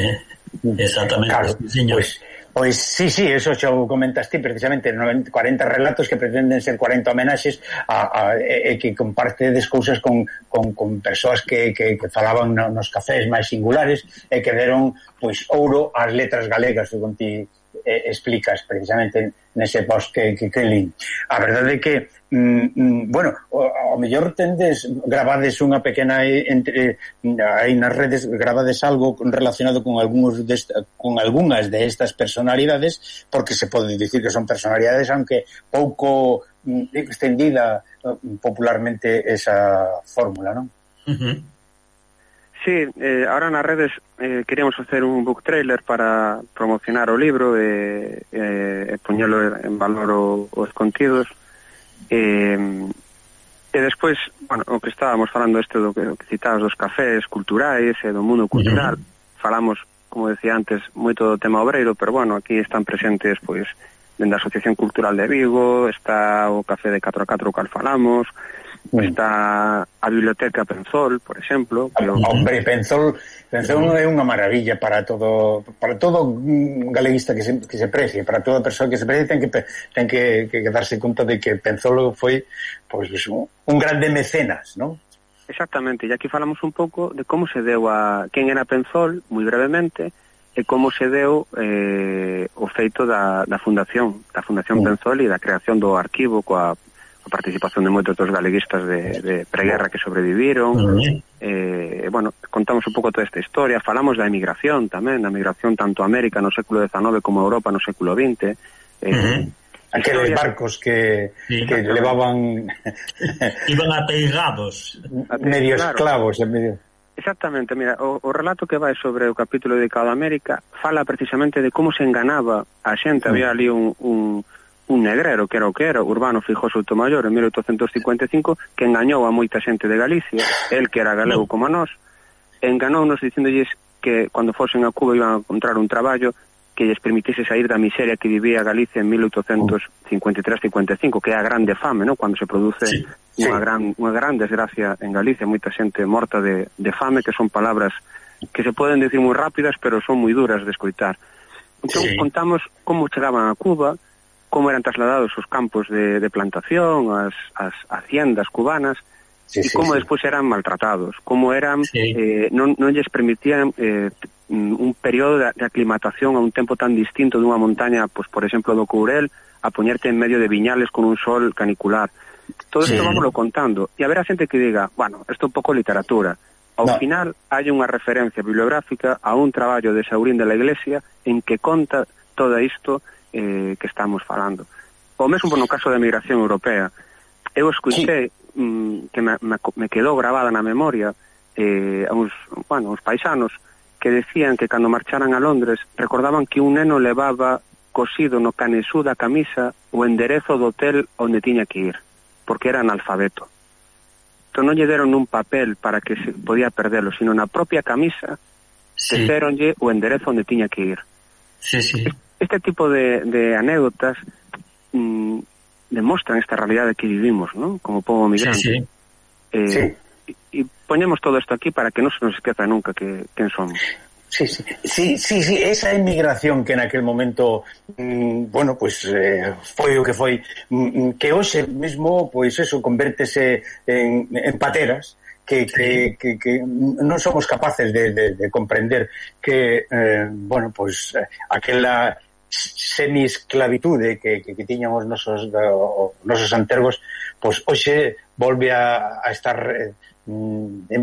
Exactamente, claro, señor. Pues, Pois sí, sí, eso xa o comentaste precisamente 90, 40 relatos que pretenden ser 40 homenaxes a, a, e que compartedes cousas con, con, con persoas que, que, que falaban nos cafés máis singulares e que deron pois ouro ás letras galegas, según ti eh, explicas precisamente nese post que, que, que lin. A verdade é que, mm, mm, bueno, ao mellor tendes, gravades unha pequena eh, entre, eh, aí nas redes, gravades algo relacionado con algúns desta, con algunhas de estas personalidades, porque se pode dicir que son personalidades, aunque pouco mm, extendida eh, popularmente esa fórmula, non? Uh -huh. Sí, eh, ahora nas redes eh, queríamos facer un book trailer para promocionar o libro e, eh, e poñelo en valor o, os contidos eh, e despois, bueno, o que estábamos falando este do que, o que citabas dos cafés culturais e do mundo cultural. Uh -huh. falamos, como decía antes, moito do tema obreiro, pero bueno, aquí están presentes pois, dende a Asociación Cultural de Vigo está o Café de 4 a 4 cal falamos. Mm. Está a biblioteca Penzol, por exemplo, que ah, Hombre, Penzol, Penzol mm. é unha maravilla para todo para todo galeguista que se, que se precie, para toda persoa que se precie ten que ten que, que, que darse conta de que Penzol foi pois pues, un, un grande mecenas, ¿no? Exactamente, e aquí falamos un pouco de como se deu a quen era Penzol, moi brevemente, e como se deu eh, o feito da, da fundación, da fundación mm. Penzol e da creación do arquivo coa a participación de moitos dos galeguistas de, de preguerra que sobreviviron uh -huh. eh, bueno, contamos un pouco toda esta historia falamos da emigración tamén da emigración tanto a América no século XIX como a Europa no século XX eh, uh -huh. Aqueles barcos que, sí, que claro. levaban... Iban ateigados Medio claro. esclavos. Medio... Exactamente, mira, o, o relato que vai sobre o capítulo dedicado a América fala precisamente de como se enganaba a xente, sí. había ali un, un, un negrero, que era o que era, Urbano Fijó Soutomayor, en 1855, que engañou a moita xente de Galicia, el que era galego como a nós, enganounos dicéndolles que cando fosen a Cuba iban a encontrar un traballo que lles permitise sair da miseria que vivía Galicia en 1853-55, que é a grande fame, ¿no? cando se produce sí, sí. Unha, gran, unha gran desgracia en Galicia, moita xente morta de, de fame, que son palabras que se poden decir moi rápidas, pero son moi duras de escoitar. Entón, sí. contamos como chegaban a Cuba, como eran trasladados os campos de, de plantación, as, as haciendas cubanas, sí, e sí, como sí. despois eran maltratados, como eran sí. eh, non, non lles permitían eh, un período de, de aclimatación a un tempo tan distinto dunha montaña, pois, por exemplo, do Courel, a poñerte en medio de viñales con un sol canicular. Todo isto sí. vámoslo contando. E haberá xente que diga, bueno, isto é un pouco literatura. Ao no. final, hai unha referencia bibliográfica a un traballo de Saurín de la Iglesia en que conta todo isto eh, que estamos falando. O mesmo no caso da migración europea. Eu escuché mm, que me, me, me quedou gravada na memoria eh, a uns, bueno, uns paisanos que decían que cando marcharan a Londres recordaban que un neno levaba cosido no canesú da camisa o enderezo do hotel onde tiña que ir, porque era analfabeto. Entón non lle deron un papel para que se podía perdelo, sino na propia camisa sí. deseronlle o enderezo onde tiña que ir. Sí, sí. Este tipo de, de anécdotas mmm, demostran esta realidade que vivimos, ¿no? como povo migrante. Sí, sí. Eh, sí. Y, y ponemos todo esto aquí para que non se nos esqueza nunca que, quen somos. Sí, sí, sí, sí, sí, esa emigración que en aquel momento, mmm, bueno, pues eh, foi o que foi, mmm, mm, que hoxe mesmo, pois pues eso, convértese en, en pateras, que, que, que, que non somos capaces de, de, de comprender que, eh, bueno, pues eh, aquela semisclavitude que, que, que tiñan os nosos, o, nosos antergos, pois hoxe volve a, a estar eh, en,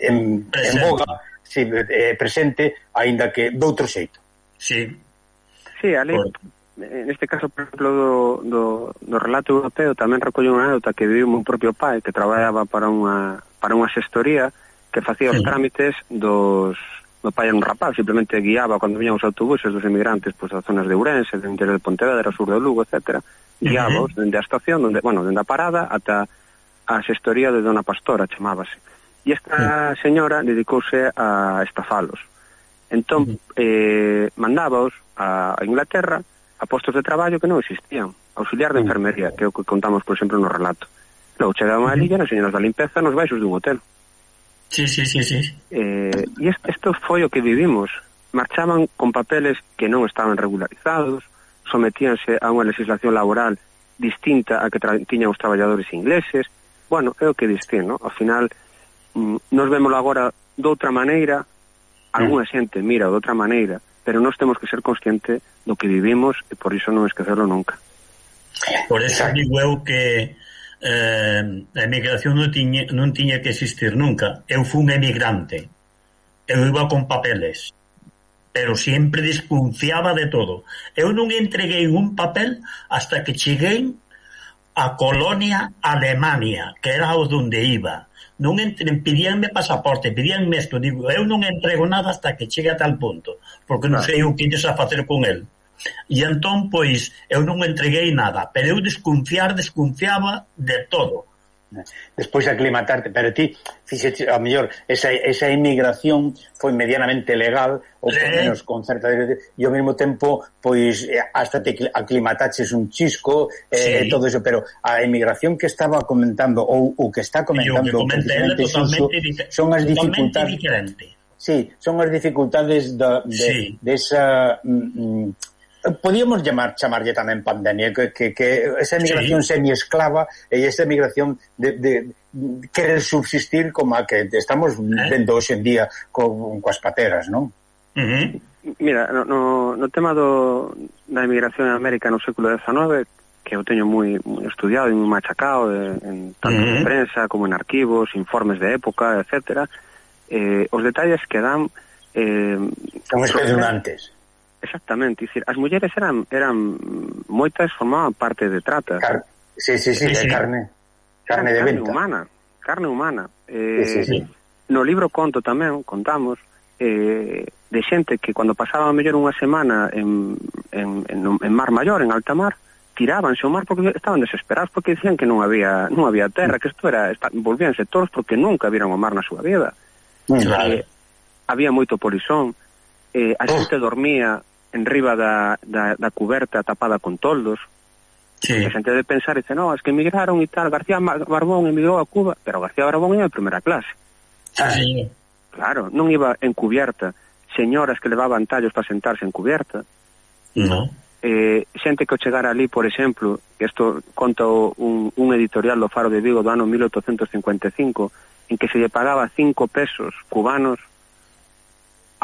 en, en boga, sí, eh, presente, aínda que doutro xeito. Sí. Sí, a lei, neste caso, por exemplo, do, do, do relato europeo, tamén recollo unha anécdota que viviu meu propio pai, que traballaba para unha, para unha xestoría que facía os trámites dos, meu pai era un rapaz, simplemente guiaba cando viñan os autobuses dos emigrantes pois, as zonas de Ourense, do interior de Pontevedra, sur de Lugo, etc. Guiaba uh -huh. dende a estación, donde, bueno, dende a parada ata a xestoría de Dona Pastora, chamábase. E esta uh -huh. señora dedicouse a estafalos. Entón, uh -huh. eh, mandábaos a Inglaterra a postos de traballo que non existían, auxiliar de enfermería, que é o que contamos, por exemplo, no relato. Logo chegaban a Lilla, as señoras da limpeza, nos baixos dun hotel. Uh Sí, sí, sí, sí. Eh, e isto foi o que vivimos. Marchaban con papeles que non estaban regularizados, sometíanse a unha legislación laboral distinta a que tiñan os traballadores ingleses. Bueno, é o que distín, no? Ao final, mm, nos vemos agora doutra maneira, algunha mm. xente mira de outra maneira, pero nós temos que ser consciente do que vivimos e por iso non esquecerlo nunca. Por eso digo eu que eh, a emigración non tiña, non tiña que existir nunca. Eu fui un emigrante. Eu iba con papeles. Pero sempre desconfiaba de todo. Eu non entreguei un papel hasta que cheguei a colonia Alemania, que era onde iba. Non entre, pedíanme pasaporte, pedíanme isto. Digo, eu non entrego nada hasta que chegue a tal punto, porque non sei o que ides a facer con el. E entón, pois, eu non entreguei nada, pero eu desconfiar, desconfiaba de todo. Despois aclimatarte, pero ti fixete, a mellor, esa, esa emigración foi medianamente legal ou por eh. menos con certa e ao mesmo tempo, pois hasta te aclimataches un chisco eh, sí. eh, todo eso, pero a emigración que estaba comentando ou o que está comentando que comenta, o totalmente, son as dificultades Sí, son as dificultades da, de, sí. desa de mm, mm podíamos llamar chamarlle tamén pandemia que, que, que esa emigración sí. semiesclava e esa emigración de, de querer subsistir como a que estamos eh. vendo hoxe en día con coas pateras, non? Uh -huh. Mira, no, no, no tema do, da emigración en América no século XIX que eu teño moi, moi estudiado e moi machacado de, en tanto uh -huh. en prensa como en arquivos, informes de época, etcétera eh, os detalles que dan eh, son espeluznantes Exactamente, dicir, as mulleres eran eran moitas formaban parte de trata. Car sí, sí, sí, sí, carne. Carne, de venta. Carne humana, carne humana. Eh, sí, sí, sí. Eh, no libro conto tamén, contamos, eh, de xente que cando pasaba mellor unha semana en, en, en, en Mar Maior, en alta mar, tirábanse ao mar porque estaban desesperados porque dicían que non había non había terra, que isto era está, volvíanse todos porque nunca viran o mar na súa vida. Vale. Eh, había moito polizón, eh, a oh. xente oh. dormía en riba da, da, da coberta tapada con toldos. Sí. A xente de pensar dice, no, es que emigraron e tal, García Barbón emigrou a Cuba, pero García Barbón iba en primeira clase. Ah, sí. Claro, non iba en cubierta, señoras que levaban tallos para sentarse en cubierta. No. Eh, xente que o chegara ali, por exemplo, isto conta un, un editorial do Faro de Vigo do ano 1855, en que se lle pagaba cinco pesos cubanos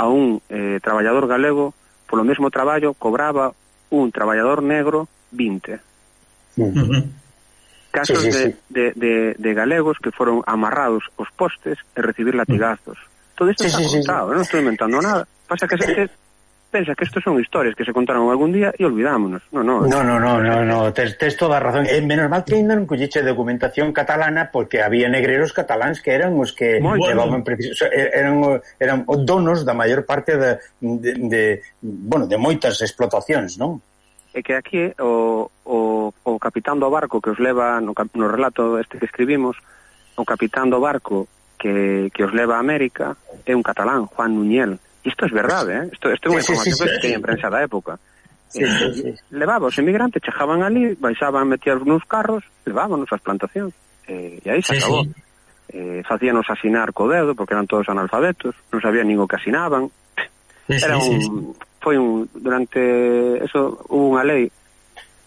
a un eh, traballador galego polo mesmo traballo cobraba un traballador negro 20. Uh -huh. Casos sí, sí, sí. De, de, de, de galegos que foron amarrados os postes e recibir latigazos. Todo isto sí, está sí, contado, sí. non estou inventando nada. Pasa que a pensa que isto son historias que se contaron algún día e olvidámonos. No, no, no, no, no, no, no. Tes, tes toda a razón. É menos mal que ainda non colleche documentación catalana porque había negreros cataláns que eran os que Muy levaban bueno. eran, eran donos da maior parte de, de, de, bueno, de moitas explotacións, non? é que aquí o, o, o capitán do barco que os leva no, no relato este que escribimos o capitán do barco que, que os leva a América é un catalán, Juan Nuñel Isto é verdade, eh? isto, isto é unha información sí, sí, sí, que sí, teña sí. prensa da época. Sí, sí, eh, sí. Levaba os emigrantes, chegaban ali, baixaban, metían nos carros, levábanos ás plantacións. Eh, e aí se sí, acabou. Sí. Eh, facíanos asinar co dedo, porque eran todos analfabetos, non sabían nin o que asinaban. Sí, Era un, sí, foi un durante eso hubo unha lei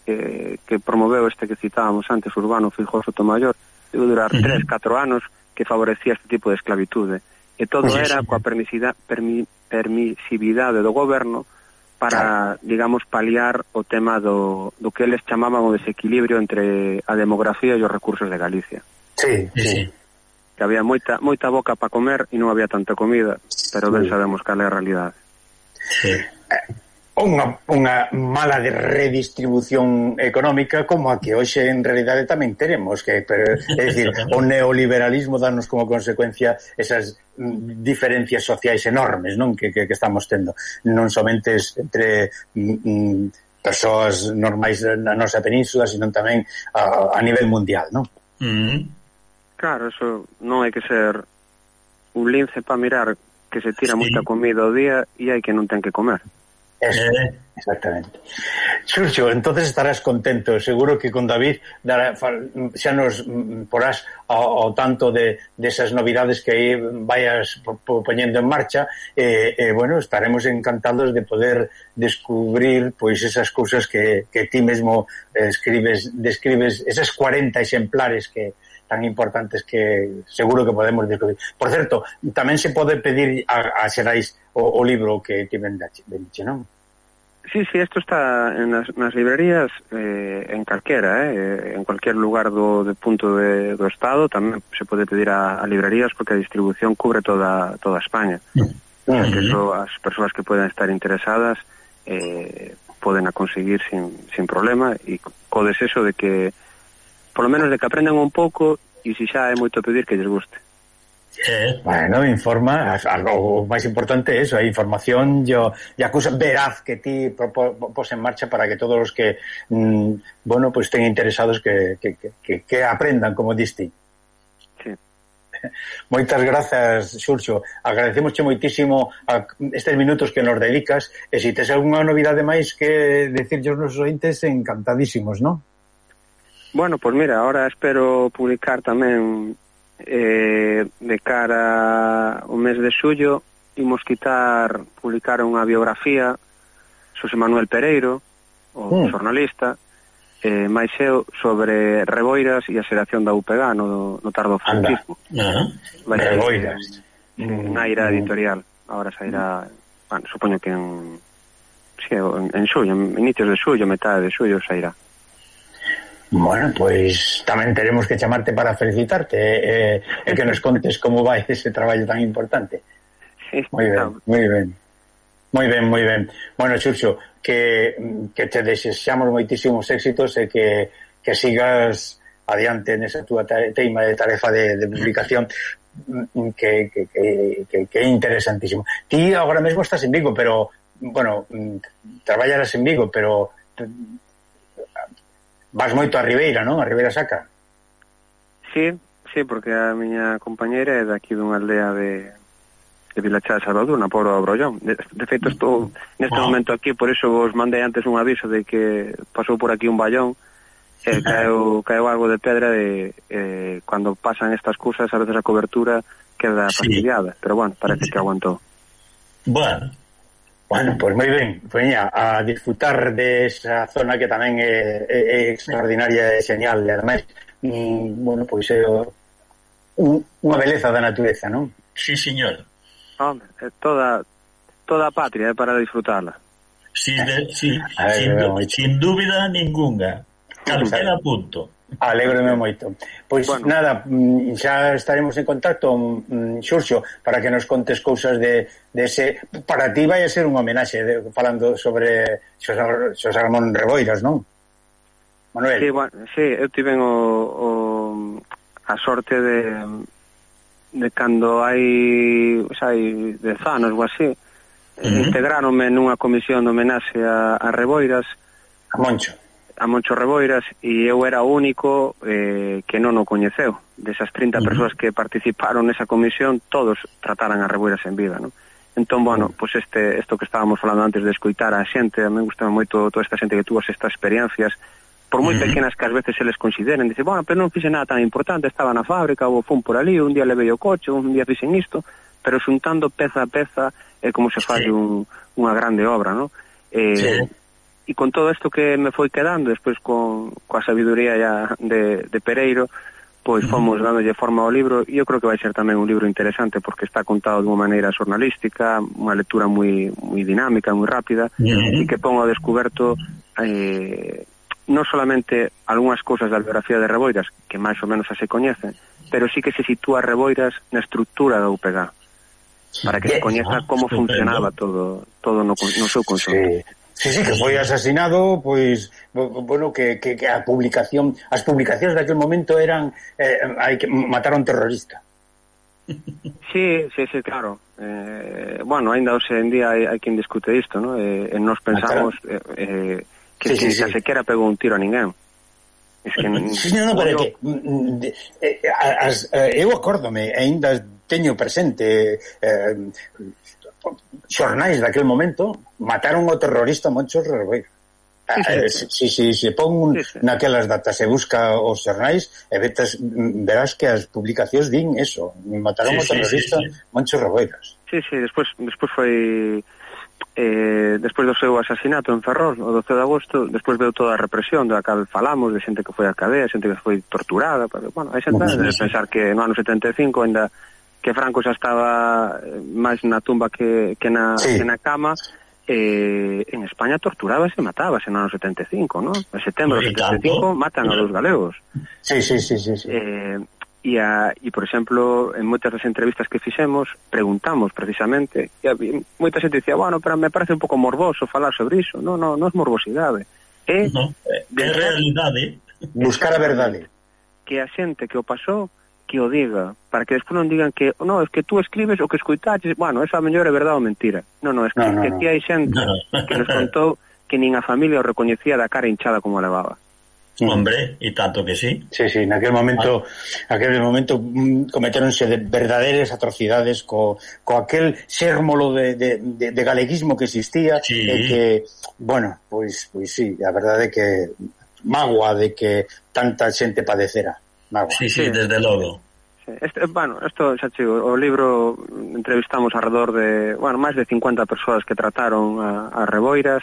eh, que promoveu este que citábamos antes, Urbano Fijoso Tomayor, debe durar 3, 4 anos que favorecía este tipo de esclavitude. Eh. E todo era coa permisidade, permi, permisividade do goberno para, claro. digamos, paliar o tema do, do que eles chamaban o desequilibrio entre a demografía e os recursos de Galicia. Sí, sí. sí. Que había moita moita boca para comer e non había tanta comida, pero ben sabemos cal é a realidade. Sí unha, unha mala de redistribución económica como a que hoxe en realidade tamén teremos que pero, é dicir, o neoliberalismo danos como consecuencia esas mm, diferencias sociais enormes non que, que, que estamos tendo non somente entre mm, mm, persoas normais na nosa península sino tamén a, a nivel mundial non? Mm -hmm. Claro, eso non hai que ser un lince para mirar que se tira sí. moita comida ao día e hai que non ten que comer Eso, eh. exactamente. Xurxo, entonces estarás contento, seguro que con David dará, xa nos mm, porás ao, ao tanto de desas de novidades que aí vayas poñendo en marcha e, eh, eh, bueno, estaremos encantados de poder descubrir pois esas cousas que, que ti mesmo eh, escribes, describes esas 40 exemplares que, tan importantes que seguro que podemos descubrir. Por certo, tamén se pode pedir a, a Xerais o, o libro que, que vendache, vendache, non? Sí, sí, esto está en as, nas librerías eh, en calquera, eh, en cualquier lugar do, de punto de, do Estado, tamén se pode pedir a, a librerías porque a distribución cubre toda, toda España. Mm. Que mm. so, as persoas que poden estar interesadas eh, poden a conseguir sin, sin problema e co desexo de que por lo menos de que aprendan un pouco e se xa é moito pedir que lles guste. Eh. Bueno, informa, algo máis importante é eso, a información e a cousa veraz que ti pos en marcha para que todos os que mm, bueno, pues estén interesados que, que, que, que aprendan, como diste. Sí. Moitas grazas, Xurxo. Agradecemosche moitísimo a estes minutos que nos dedicas e se tes algunha novidade máis que decirlle aos nosos ointes, encantadísimos, non? Bueno, pois pues mira, ahora espero publicar tamén eh, de cara ao mes de xullo imos quitar, publicar unha biografía Xosé Manuel Pereiro, o mm. xornalista, eh, máis eu sobre Reboiras e a xeración da UPG no, no tardo franquismo. Ah, Reboiras. unha mm, Naira mm. editorial. Ahora sairá, bueno, supoño que en, sí, en, en xullo, en inicios de xullo, metade de xullo sairá. Bueno, pois tamén teremos que chamarte para felicitarte e, e, e que nos contes como vai ese traballo tan importante. Sí, moi ben, moi ben. Moi ben, moi ben. Bueno, Xurxo, que, que te desexamos moitísimos éxitos e que, que sigas adiante nesa túa teima de tarefa de, de publicación que, que, que, que, que é interesantísimo. Ti agora mesmo estás en Vigo, pero, bueno, traballarás en Vigo, pero Vas moito a Ribeira, non? A Ribeira Saca. Sí, sí, porque a miña compañeira é daqui dunha aldea de, de Vilachada Salvador, na Pobra do Brollón. De, de feito, estou mm. neste wow. momento aquí, por iso vos mandei antes un aviso de que pasou por aquí un vallón, eh, caeu, caeu algo de pedra de, eh, cando pasan estas cousas, a veces a cobertura queda fastidiada, sí. pero bueno, parece sí. que aguantou. Bueno, Bueno, pois moi ben, poña a disfrutar de esa zona que tamén é, é, é extraordinaria e genial, e ademais, mm, bueno, pois é un, unha beleza da natureza, non? Sí, señor. Hombre, é toda toda a patria é para disfrutarla. Sí, de, sí, ver, sin, sin dúbida ninguna. Calquera punto. Alégrome moito. Pois bueno. nada, mm, xa estaremos en contacto, mm, Xurxo, para que nos contes cousas de, de ese... Para ti vai a ser un homenaxe, de, falando sobre Xosé, Xosé Ramón Reboiras, non? Manuel. Sí, bueno, sí eu tiven o, o, a sorte de, de cando hai, xa, hai dez anos ou así, uh -huh. integráronme nunha comisión de homenaxe a, a Reboiras, A Moncho a Moncho Reboiras e eu era o único eh, que non o coñeceu. Desas 30 uh -huh. persoas que participaron nesa comisión, todos trataran a Reboiras en vida, non? Entón, bueno, pois pues este, isto que estábamos falando antes de escoitar a xente, a mí gustaba moito toda esta xente que tuvo estas experiencias, por moi pequenas que ás veces se les consideren, dice, bueno, pero non fixe nada tan importante, estaba na fábrica, ou fun por ali, un día levei o coche, un día fixen isto, pero xuntando peza a peza é como se fai sí. un, unha grande obra, non? Eh, sí e con todo isto que me foi quedando despois con, coa sabiduría ya de, de Pereiro pois fomos dándolle forma ao libro e eu creo que vai ser tamén un libro interesante porque está contado de unha maneira xornalística, unha lectura moi moi dinámica, moi rápida yeah. e que pon ao descoberto eh, non solamente algunhas cousas da biografía de Reboiras que máis ou menos xa se coñecen, pero sí que se sitúa Reboiras na estrutura da UPG para que se coñeza como funcionaba todo todo no, no seu consorcio. Sí. Sí, sí, que foi asesinado, pois, bueno, que, que, que a publicación, as publicacións daquel momento eran, eh, hai que matar a un terrorista. Sí, sí, sí, claro. Eh, bueno, ainda hoxe en día hai, hai quen discute isto, ¿no? Eh, eh, nos pensamos ah, claro. eh, eh, que, sí, sí, sí, sí. sequera pegou un tiro a ninguén. Es que sí, non, no, pero que, mm, eh, as, eh, eu acórdome, ainda teño presente eh, xornais daquel momento mataron o terrorista Moncho Rerbeira se, eh, si, si, se pon un, naquelas datas e busca os xornais e vetas, verás que as publicacións din eso, mataron sí, o terrorista sí, sí, sí. Moncho Roboiras Sí, sí, despois, despois foi eh, despois do seu asasinato en Ferrol o 12 de agosto, despois veu toda a represión da cal falamos, de xente que foi a cadea xente que foi torturada, pero, bueno, hai xente sí. de pensar que no ano 75 ainda que Franco xa estaba eh, máis na tumba que, que, na, sí. que na cama, eh, en España torturaba e se mataba en ano 75, ¿no? En setembro de 75 matan a dos galegos. Sí, sí, sí, sí. sí. Eh, e, a, e, por exemplo, en moitas das entrevistas que fixemos, preguntamos precisamente, e a, moita xente dicía, bueno, pero me parece un pouco morboso falar sobre iso. No, no, non é morbosidade. É, no, é realidade. Buscar a verdade. Que a xente que o pasou que o diga, para que despois non digan que, oh, no, es que tú escribes o que escoitaches, bueno, eso a mellor é verdade ou mentira. Non, non, es que, no, no, que aquí hai xente no. que nos contou que nin a familia o recoñecía da cara hinchada como a levaba. Hombre, e tanto que sí. Sí, sí, naquele momento, ah. aquel momento mm, cometeronse de verdadeiras atrocidades co, co aquel xérmolo de, de, de, de galeguismo que existía sí. e que, bueno, pois, pois sí, a verdade é que magua de que tanta xente padecera. Magua. Sí, sí, desde logo. Este, bueno, esto xa che o libro entrevistamos alrededor de, bueno, máis de 50 persoas que trataron a, a Reboiras.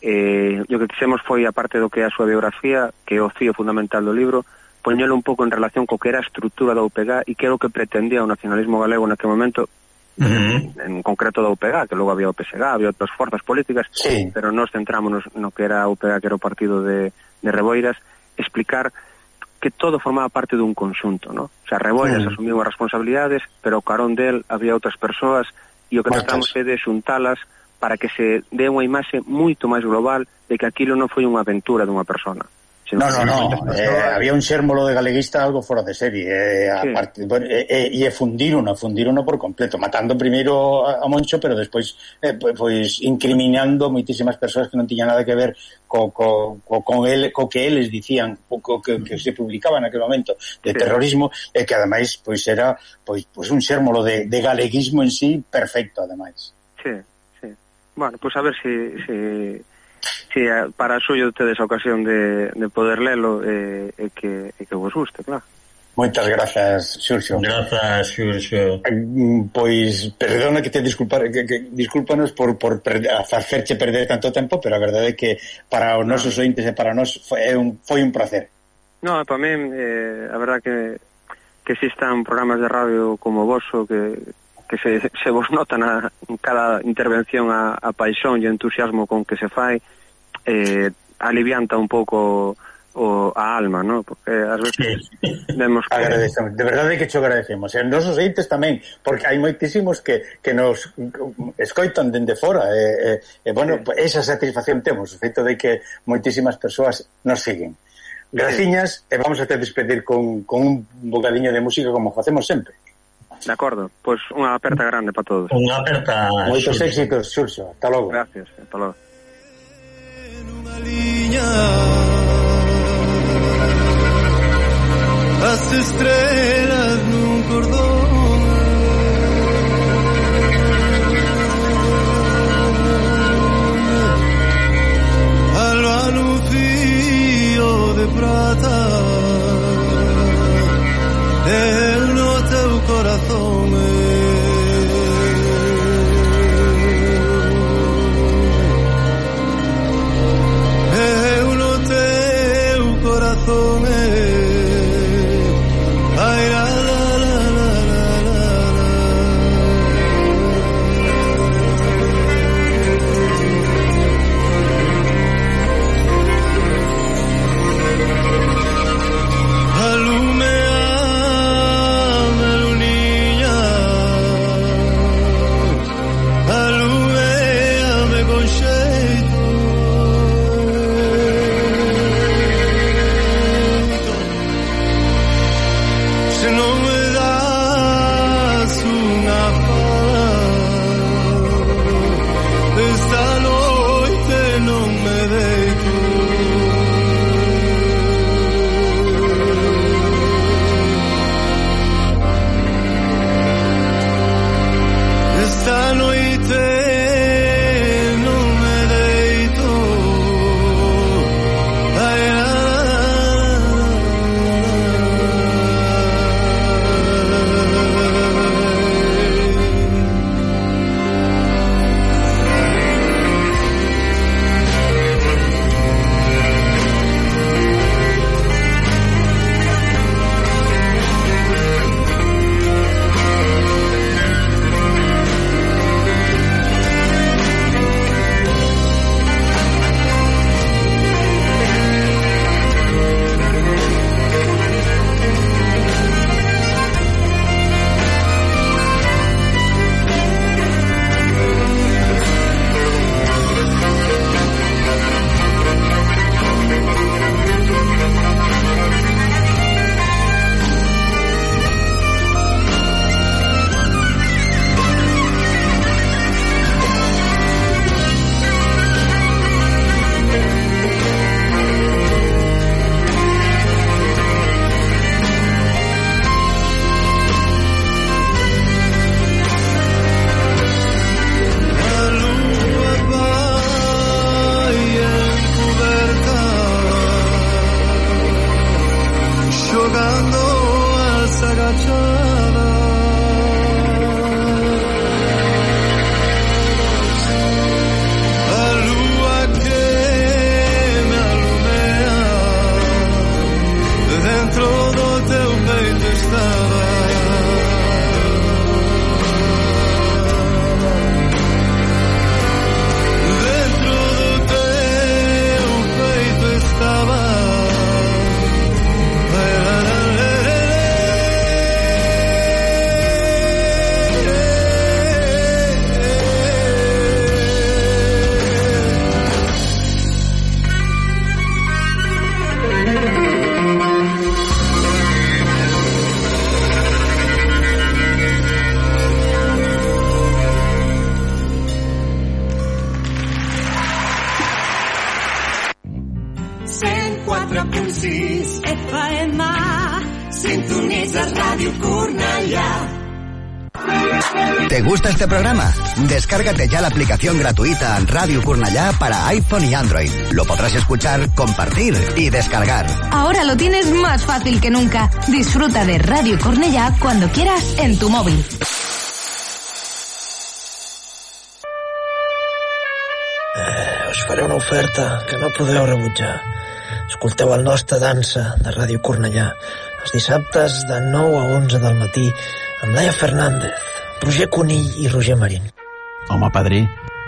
Eh, o que quixemos foi a parte do que é a súa biografía, que é o fío fundamental do libro, poñelo un pouco en relación co que era a estrutura da UPG e que era o que pretendía o nacionalismo galego naquele momento, uh -huh. en, en concreto da UPG, que logo había o PSG, había outras forzas políticas, sí. pero nós centrámonos no que era a UPG, que era o partido de, de Reboiras, explicar que todo formaba parte dun conxunto, no? O sea, Rebollas mm. asumiu as responsabilidades, pero o carón del había outras persoas e o que tratamos é de xuntalas para que se dé unha imaxe moito máis global de que aquilo non foi unha aventura dunha persona. No, no, no. Eh, había un xérmolo de galeguista algo fora de serie. Eh, sí. aparte, bueno, e, eh, e, eh, e fundirono, fundirono por completo, matando primeiro a, a Moncho, pero despois eh, pois, incriminando moitísimas persoas que non tiñan nada que ver co, co, co, con el, co que eles dicían, co que, que se publicaba naquele momento de terrorismo, e que ademais pois era pois, pois un xérmolo de, de galeguismo en sí perfecto, ademais. Sí, sí. Bueno, pois pues a ver se... Si, si si eh, para suyo tedes a ocasión de, de poder lelo e, eh, e, eh, que, e que vos guste, claro. Moitas grazas, Xurxo. Grazas, Xurxo. Mm, pois, perdona que te disculpar, que, que, discúlpanos por, por per, facerche perder tanto tempo, pero a verdade é que para os nosos ointes e para nós foi un, foi un placer. No, para mí, eh, a verdade que que existan programas de radio como vosso que, que se, se vos nota na, en cada intervención a, a paixón e entusiasmo con que se fai eh, alivianta un pouco o, a alma, ¿no? Porque ás veces sí. vemos que... Agradecemos, de verdade que xo agradecemos. E nos os tamén, porque hai moitísimos que, que nos escoitan dende fora. E, e, e bueno, sí. esa satisfacción temos, o feito de que moitísimas persoas nos siguen. Graciñas, sí. e vamos a te despedir con, con un bocadiño de música como facemos sempre. De acordo, pois pues unha aperta grande para todos. Unha aperta... Moitos éxitos, Xurxo. Hasta logo. Gracias, hasta logo. As estrelas Descárgate ya la aplicación gratuita Radio Curnallá para iPhone y Android. Lo podrás escuchar, compartir y descargar. Ahora lo tienes más fácil que nunca. Disfruta de Radio Cornellá cuando quieras en tu móvil. Eh, us faré una oferta que no podeu rebutjar. Escolteu el nostre dansa de Ràdio Cornellà els dissabtes de 9 a 11 del matí amb Laia Fernández, Roger Conill i Roger Marín. Home, padrí,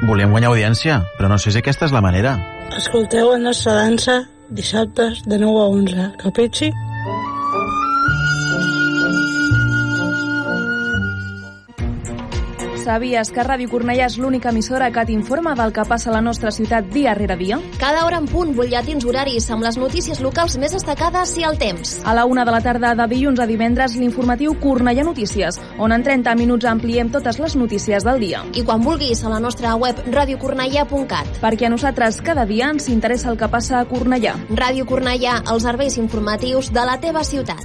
volíem guanyar audiència, però no sé si aquesta és la manera. Escolteu la nostra dansa dissabtes de 9 a 11. Capisci? Sabies que Ràdio Cornellà és l'única emissora que t'informa del que passa a la nostra ciutat dia rere dia? Cada hora en punt, butlletins horaris amb les notícies locals més destacades i el temps. A la una de la tarda de dilluns a divendres, l'informatiu Cornellà Notícies, on en 30 minuts ampliem totes les notícies del dia. I quan vulguis a la nostra web radiocornellà.cat. Perquè a nosaltres cada dia ens interessa el que passa a Cornellà. Ràdio Cornellà, els serveis informatius de la teva ciutat.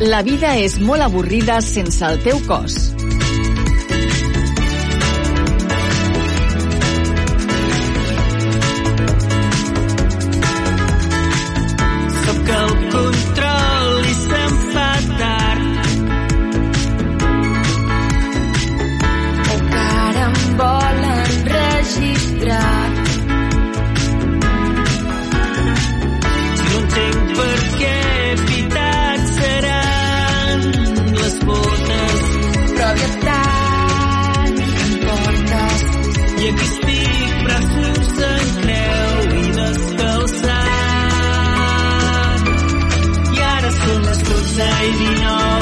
la vida és molt avorrida sense el teu cos. say me no.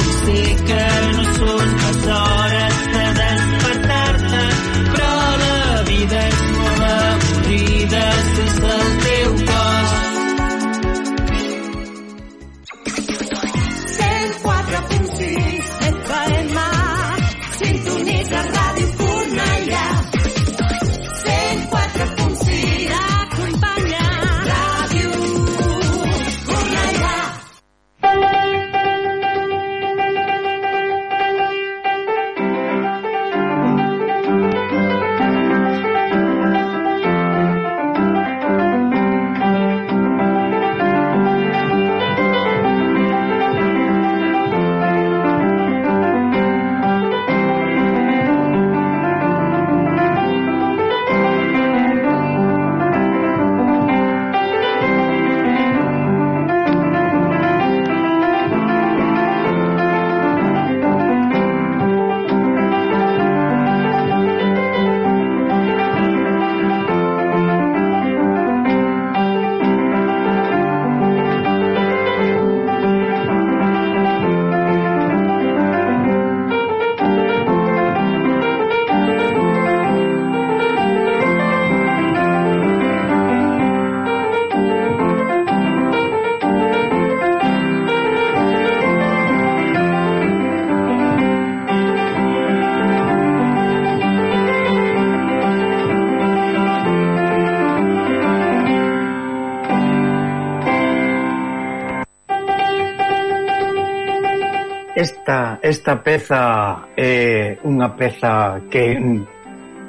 esta peza é unha peza que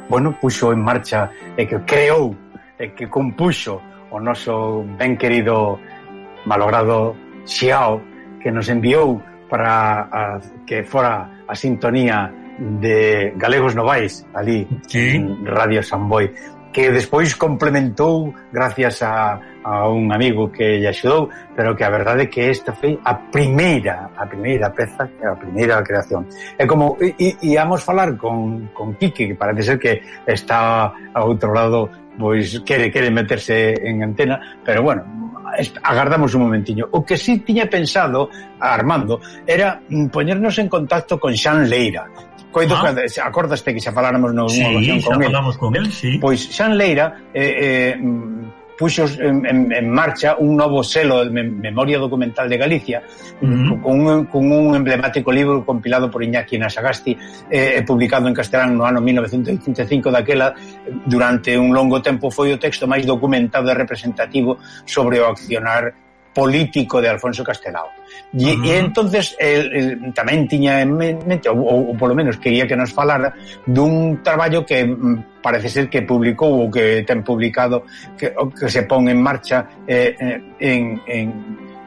bueno, puxo en marcha e que creou e que compuxo o noso ben querido malogrado Xiao que nos enviou para a, que fora a sintonía de Galegos Novais ali sí. en Radio Samboy que despois complementou gracias a a un amigo que lle axudou, pero que a verdade é que esta foi a primeira, a primeira peza, a primeira creación. É como i, íamos falar con, con Quique, que parece ser que está a outro lado, pois quere, quere meterse en antena, pero bueno, agardamos un momentiño. O que sí tiña pensado Armando era mm, poñernos en contacto con Xan Leira, Coido ah. que acordaste que xa faláramos no, sí, ocasión con, el. él. Sí, con él, sí. Pois Xan Leira eh, eh, mm, puxos en, en, en marcha un novo selo de Memoria Documental de Galicia uh -huh. con, un, con un emblemático libro compilado por Iñaki Nasagasti e eh, publicado en castelán no ano 1985 daquela durante un longo tempo foi o texto máis documentado e representativo sobre o accionar político de Alfonso Castelao. E, uh -huh. e entonces el, el, tamén tiña en mente, ou, ou, ou polo menos quería que nos falara dun traballo que mm, parece ser que publicou ou que ten publicado que, que se pon en marcha eh, eh en, en,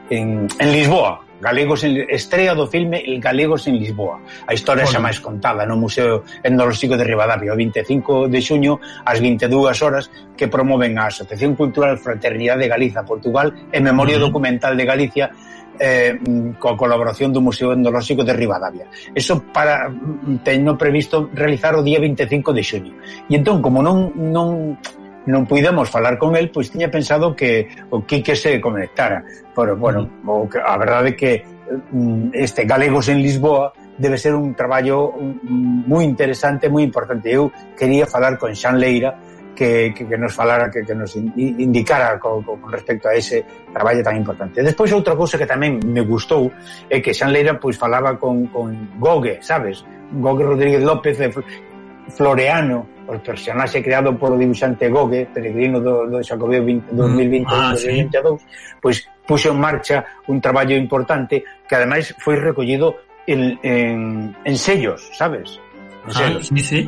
en, en Lisboa Galegos en, estrela do filme El Galegos en Lisboa. A historia xa máis contada no Museo Etnolóxico de Ribadavia o 25 de xuño ás 22 horas que promoven a Asociación Cultural Fraternidade Galiza Portugal e Memoria uh -huh. Documental de Galicia eh, mm, coa colaboración do Museo Etnolóxico de Rivadavia. Eso para mm, teño previsto realizar o día 25 de xuño. E entón, como non, non non puidemos falar con el, pois tiña pensado que o Quique se conectara. Pero, bueno, o, a verdade é que mm, este Galegos en Lisboa debe ser un traballo mm, moi interesante, moi importante. Eu quería falar con Xan Leira, que, que, que nos falara, que, que nos indicara con, con respecto a ese traballo tan importante. Despois, outra cousa que tamén me gustou é que Xan Leira pois, falaba con, con Gogue, sabes? Gogue Rodríguez López, Floreano, o personaxe creado por o dibuixante Gogue, peregrino do, do Xacobeo 2020 mm. ah, 2022, sí. pois puxo en marcha un traballo importante que ademais foi recollido en, en, en sellos, sabes? En ah, sellos. Sí, sí.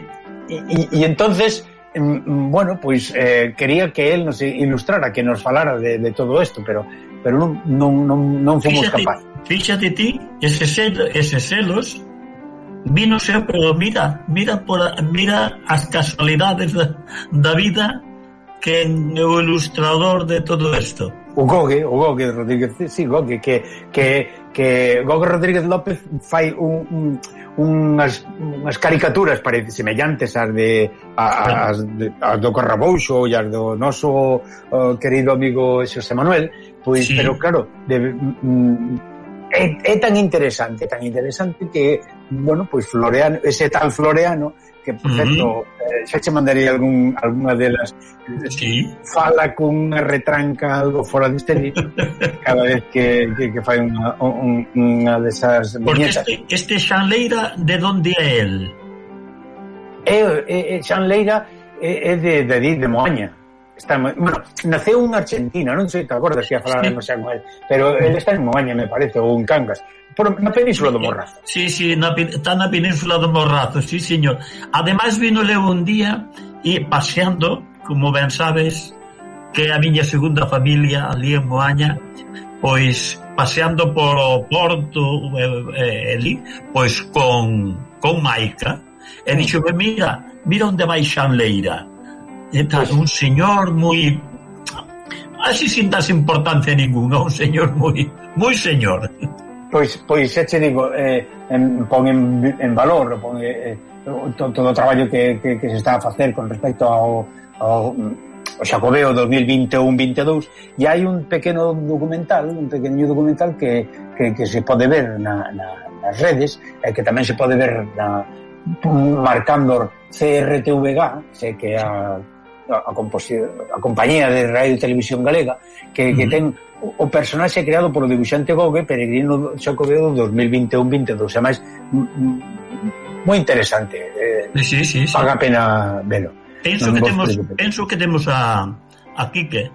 E, e, e entonces bueno, pois eh, quería que él nos ilustrara, que nos falara de, de todo isto, pero pero non, non, non, non fomos capaces. Fíxate ti, ese selo, ese selos, Vino pero mira, mira, por, mira as casualidades da, da vida que é o ilustrador de todo isto. O Gogue, o Gogue Rodríguez, sí, Gogue, que, que, que Gogue Rodríguez López fai un, un unhas, unhas caricaturas parece semellantes ás de as, de, as do Corrabouxo e as do noso uh, querido amigo Xosé Manuel, pois sí. pero claro, de, mm, mm é, é tan interesante, tan interesante que bueno, pois pues, floreano, ese tan floreano que por certo, uh eh, -huh. xa che mandaría algún, alguna delas sí. fala con unha retranca algo fora deste nicho cada vez que, que, que fai unha, un, unha desas Porque viñetas. este, este Xan Leira de onde é el? Eh, eh, é, é, é Xan Leira é, é de, de, de Moaña está en, bueno, naceu un argentino, non sei te acordas se a falar sí. non con él, pero él está en Moaña, me parece, ou en Cangas, por, na península do Morrazo. Sí, sí, na, está na península do Morrazo, sí, señor. Ademais, vino leu un día e paseando, como ben sabes, que a miña segunda familia ali en Moaña, pois paseando polo Porto eh, eh, pois con, con Maica, e dixo, mira, mira onde vai Xanleira. Entón, un señor moi así sin das importancia ninguna, un señor moi moi señor. Pois pois xa che digo, eh, en, pon en, en valor, pon eh, eh todo, todo o traballo que, que, que se está a facer con respecto ao, ao o Xacobeo 2021-22 e hai un pequeno documental un pequeño documental que, que, que se pode ver na, na, nas redes e que tamén se pode ver na, marcando CRTVG, sei que a a, a compañía de Radio e Televisión Galega que, uh -huh. que ten o personaxe creado polo dibuixante Gogue Peregrino Xacobeo 2021-22 e máis moi interesante eh, sí, sí, sí. paga pena velo penso que temos penso que temos a, a Quique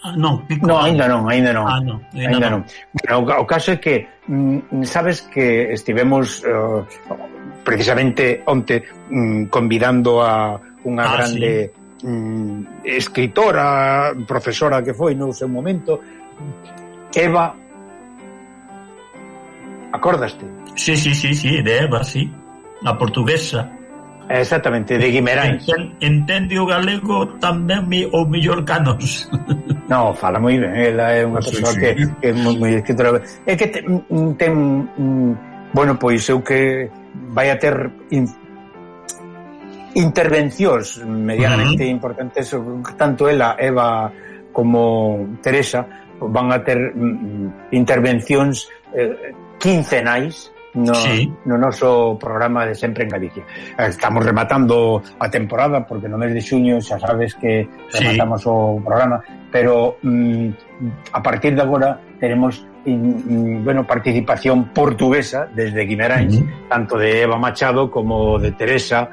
Ah, non, Pico, no, ainda non, ainda non. Ah, no, ainda, ainda non. non. Bueno, o, o caso é que mm, sabes que estivemos uh, precisamente onte mm, convidando a unha ah, grande sí mm, escritora, profesora que foi no seu momento, Eva Acordaste? Sí, sí, sí, sí, de Eva, sí. A portuguesa. Exactamente, de Guimarães. Entende, entende o galego tamén mi, o millor canos. No, fala moi ben, ela é unha sí, persoa sí. que, que é moi, moi escritora. É que mm, ten, ten bueno, pois eu que vai a ter in, intervencións medianamente uh -huh. importantes tanto ela, Eva como Teresa van a ter mm, mm, intervencións eh, quincenais no, sí. no noso programa de Sempre en Galicia. Estamos rematando a temporada, porque no mes de xuño xa sabes que rematamos sí. o programa, pero mm, a partir de agora teremos in, in, bueno, participación portuguesa desde Guimarães, uh -huh. tanto de Eva Machado como de Teresa,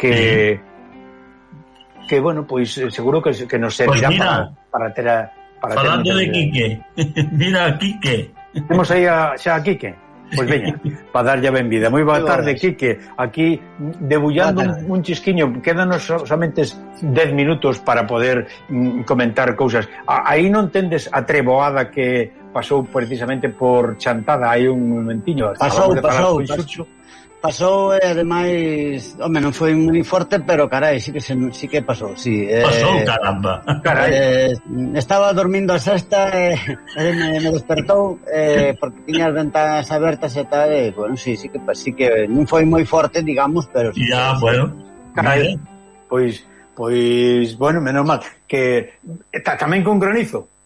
que sí. que bueno, pois seguro que, que nos servirá pues mira, para, para ter a, para Falando de Quique, mira a Quique. Temos aí a, xa a Quique. Pois veña, para darlle a benvida. Moi boa tarde, Quique. Aquí debullando un, un chisquiño, quédanos so, somente 10 minutos para poder mm, comentar cousas. A, aí non tendes a treboada que pasou precisamente por Chantada hai un momentiño. Pasou, pasou, pasou pasou e ademais, home, non foi moi forte, pero carai, sí que se, sí que pasou, sí. Eh, pasou, caramba. Carai. Eh, estaba dormindo a sexta e eh, me, me despertou eh, porque tiña as ventanas abertas e tal, e eh, bueno, sí, sí que sí que non foi moi forte, digamos, pero sí. Ya, que, bueno. Carai. Pois pois bueno, menos mal que tamén con granizo.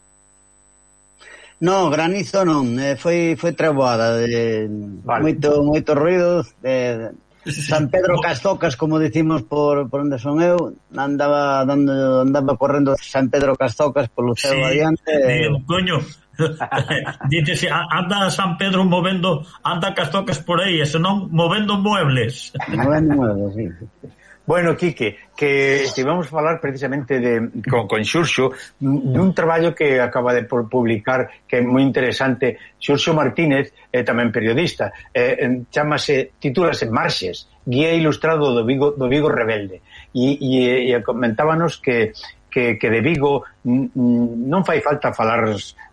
No, granizo non, eh, foi foi treboada de vale. moito moito ruido, de San Pedro Castocas, como dicimos por, por onde son eu, andaba dando, andaba correndo San Pedro Castocas polo seu sí, adiante. Digo, eh. coño, Dítese, anda San Pedro movendo, anda Castocas por aí, senón movendo muebles. Movendo muebles, sí. Bueno, Quique, que estivemos a falar precisamente de, con, con Xurxo dun traballo que acaba de publicar que é moi interesante Xurxo Martínez, é eh, tamén periodista eh, chamase, titúlase Marxes, guía ilustrado do Vigo, do Vigo Rebelde. E, e, e comentábanos que, que, que de Vigo non fai falta falar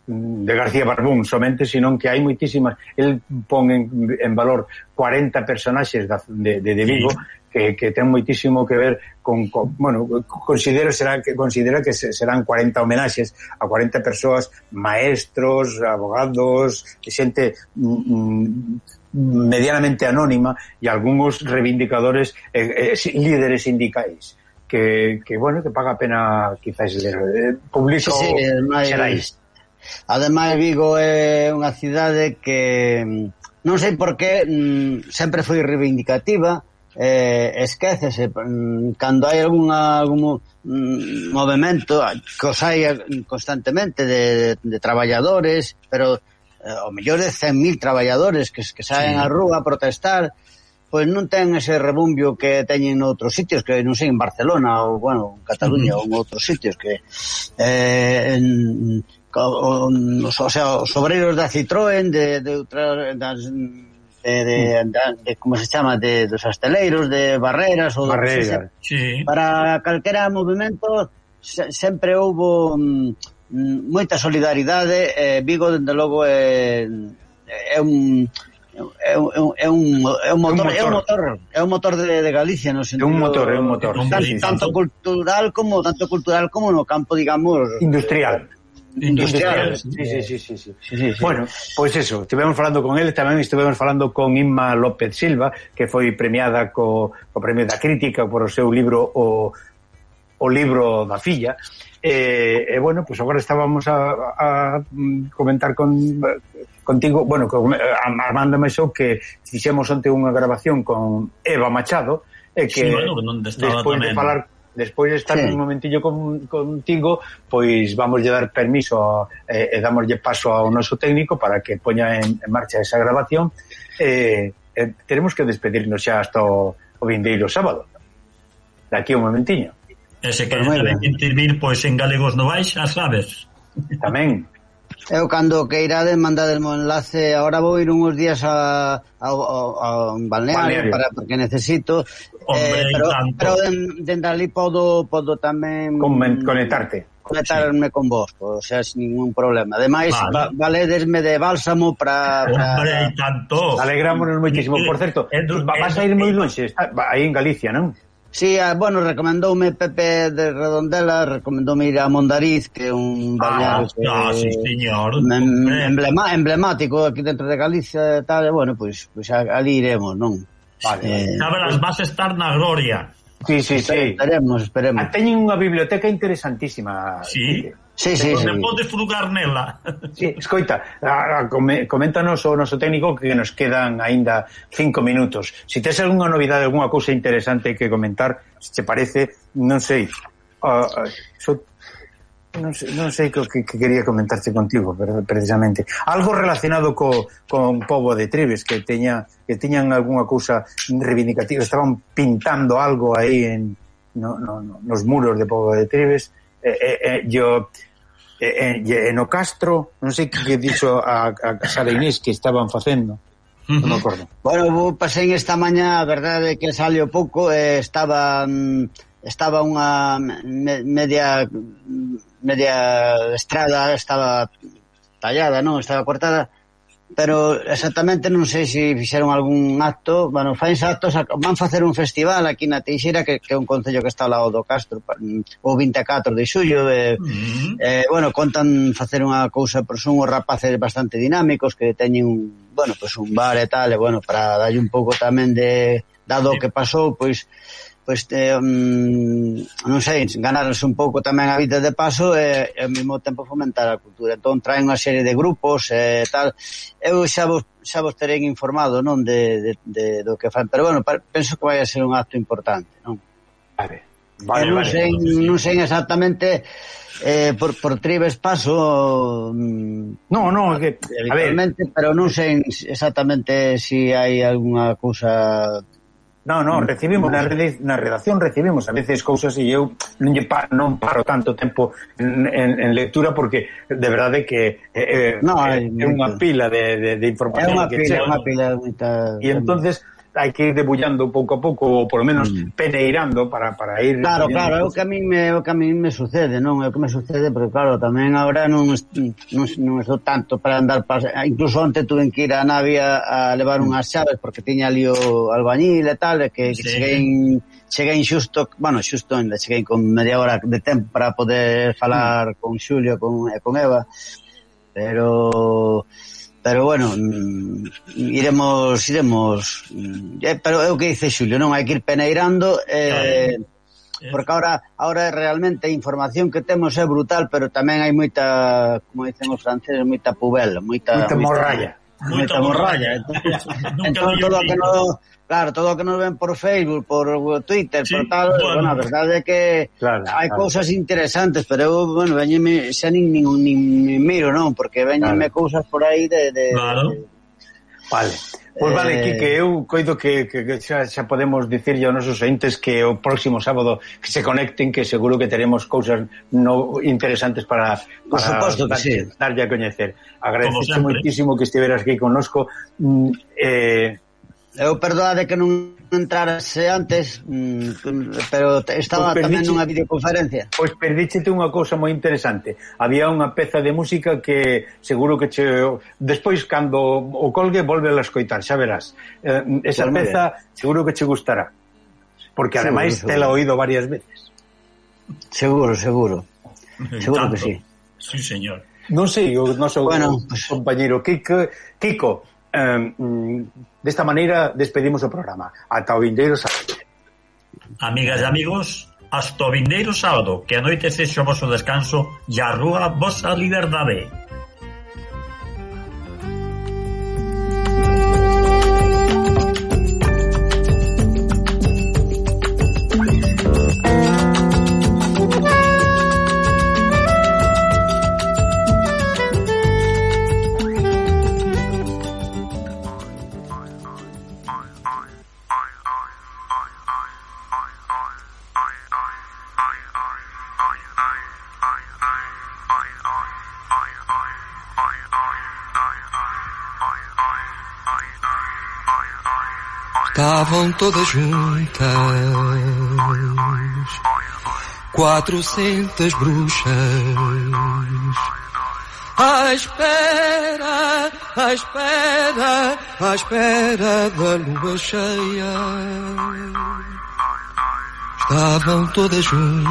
de García Barbún somente, senón que hai moitísimas el pon en, en valor 40 personaxes da, de, de, de Vigo que, que ten moitísimo que ver con, con bueno, considero será que considera que se, serán 40 homenaxes a 40 persoas, maestros, abogados, xente mm, mm, medianamente anónima e algúns reivindicadores eh, eh, líderes sindicais que, que bueno, que paga pena quizás ler eh, público Sí, sí, xerais. Ademais, Vigo é unha cidade que mm, non sei por qué mm, sempre foi reivindicativa, eh, esquécese mm, cando hai algunha, algún movimento que os hai constantemente de, de traballadores pero eh, o mellor de 100.000 traballadores que, que saen sí. á rúa a protestar pois non ten ese rebumbio que teñen noutros sitios, que non sei, en Barcelona ou, bueno, en Cataluña mm. ou en outros sitios que eh, en, os, o sea, os obreiros da Citroën, de, de outras, das, de, de, de, de como se chama de dos asteleiros, de barreiras ou Barreiras, sí. Para calquera movimento se, sempre houbo mm, mm moita solidaridade, eh, Vigo dende logo é é un É un, é, un, é, un motor, é un motor é un motor de, de Galicia no sentido, un motor é un motor tanto, sí, sí, sí. tanto cultural como tanto cultural como no campo digamos industrial industriales. Sí, sí, sí, sí, sí, sí. Bueno, pois pues eso, estivemos falando con ele, tamén estivemos falando con Inma López Silva, que foi premiada co, co premio da crítica por o seu libro o, o libro da filla. Eh, e, eh, eh, bueno, pois pues agora estábamos a, a comentar con contigo, bueno, con Armando Meixou que fixemos onte unha grabación con Eva Machado, e que sí, bueno, despois de falar despois de estar sí. un momentillo con, contigo, pois vamos dar permiso eh, e damoslle paso ao noso técnico para que poña en, en marcha esa grabación. Eh, eh, teremos que despedirnos xa hasta o, o vindeiro sábado. Daqui un momentiño. E se queres intervir, pois en galegos novais, as sabes. Tamén. Eu cando queirades o enlace, agora vou ir uns días a, a, a, a Balneario, Balneario. para porque necesito Hombre, eh, pero, tanto. pero dende den ali podo, podo tamén Conmen, conectarte conectarme sí. con vos, o sea, sin ningún problema. Ademais, vale. va, valedesme de bálsamo para... para Hombre, tanto! Alegrámonos moitísimo. Por certo, vas a ir moi longe, aí en Galicia, non? Sí, ah, bueno, recomendoume Pepe de Redondela, recomendoume ir a Mondariz, que é un balneario ah, que, ah, sí, señor. Em, emblema, emblemático aquí dentro de Galicia e tal, e bueno, pois, pues, pois pues, ali iremos, non? Vale, eh, vas pois a estar na gloria. Sí, sí, sí. sí. Esperemos, esperemos. Teñen unha biblioteca interesantísima. Sí. Que, Sí, sí, sí. podes frugar nela. Sí, escoita, a, a, coméntanos o noso técnico que nos quedan aínda cinco minutos. Se si tes algunha novidade, algunha cousa interesante que comentar, se te parece, non sei. Uh, so, non sei, non sei que, que, que quería comentarte contigo, pero precisamente. Algo relacionado co, con pobo de Trives, que teña que tiñan algunha cousa reivindicativa, estaban pintando algo aí en, no, no, no, nos muros de pobo de Trives, eh, eh, yo e, e, e no Castro, non sei que dixo a, a Sara Inés que estaban facendo. Non me acordo. Bueno, vou pasei esta mañá, a verdade que salió pouco, eh, estaba mm, estaba unha me, media media estrada, estaba tallada, non, estaba cortada pero exactamente non sei se fixeron algún acto, bueno, faense actos, van facer un festival aquí na Teixeira que, que é un concello que está ao lado do Castro o 24 de xullo eh, eh, bueno, contan facer unha cousa, pero son os rapaces bastante dinámicos que teñen un, bueno, pois pues un bar e tal, e bueno, para darlle un pouco tamén de dado o que pasou, pois pues, pois eh, non sei, ganarse un pouco tamén a vida de paso e, e ao mesmo tempo fomentar a cultura. Entón traen unha serie de grupos e tal. Eu xa vos, xa vos terén informado non de, de, de do que fan, pero bueno, pa, penso que vai a ser un acto importante, non? Vale. Vale, non, sei, vale. non sei exactamente eh, por, por Tribes paso mm, no, no, que, a ver. pero non sei exactamente se si hai algunha cousa No, no, recibimos na, rede, na redacción recibimos a veces cousas e eu non, lle pa, non paro tanto tempo en, en, en lectura porque de verdade que eh, eh no, é, é unha pila de, de, de información é unha que pila, chega. unha pila de. E entonces hai que ir debullando pouco a pouco ou polo menos mm. peneirando para, para ir Claro, claro, é o que a min me, o que a min me sucede, non? É o que me sucede porque claro, tamén agora non non, non estou tanto para andar pas... incluso onte tuve que ir a Navia a levar mm. unhas chaves porque tiña ali o albañil e tal, e que, sí. cheguei cheguei xusto, bueno, xusto ainda cheguei con media hora de tempo para poder falar mm. con Xulio, con, con Eva pero pero bueno, mm, iremos, iremos, mm, eh, pero é o que dice Xulio, non hai que ir peneirando, eh, claro. porque agora, ahora realmente a información que temos é brutal, pero tamén hai moita, como dicen os franceses, moita pubela, moita... Moita morralla moita morralla. Entón, todo que no, claro, todo o que nos ven por Facebook, por Twitter, sí, por tal, bueno, bueno a verdade é que claro, hai claro. cousas interesantes, pero eu, bueno, veñeme, xa nin, nin, nin, nin miro, non, porque veñeme claro. cousas por aí de... de claro. De, vale. Pois vale, eh... Quique, eu coido que, que, que xa, xa podemos dicirlle aos nosos entes que o próximo sábado que se conecten, que seguro que teremos cousas no interesantes para, para suposto que dar, sí. darlle a coñecer. Agradecer moitísimo que estiveras aquí connosco. Mm, eh, Eu perdoade que non entrarase antes, mm, pero estaba pois tamén nunha videoconferencia. Pois perdíchete unha cousa moi interesante. Había unha peza de música que seguro que che... Despois, cando o colgue, volve a escoitar, xa verás. Eh, esa pues peza bien. seguro que che gustará. Porque ademais te la oído varias veces. Seguro, seguro. Seguro Tanto. que sí. Sí, señor. Non sei, o noso bueno, pues... compañero Kiko, Kiko eh, mm, Desta maneira despedimos o programa. Ata o vindeiro sábado. Amigas e amigos, hasta o vindeiro sábado, que a noite sexa o vosso descanso e a rúa vosa liberdade. Estavam todas juntas, quatrocentas bruxas, à espera, à espera, à espera da lua cheia. Estavam todas juntas.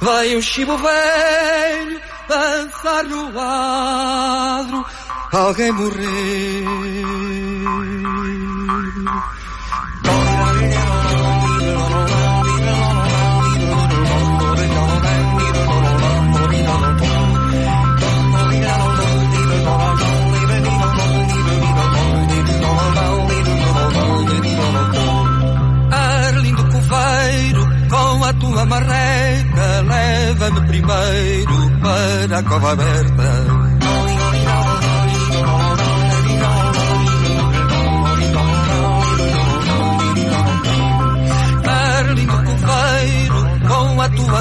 Veio o chibo velho dançar no adro alguém morreu. Tua marreca, leva-me primeiro para a cova aberta.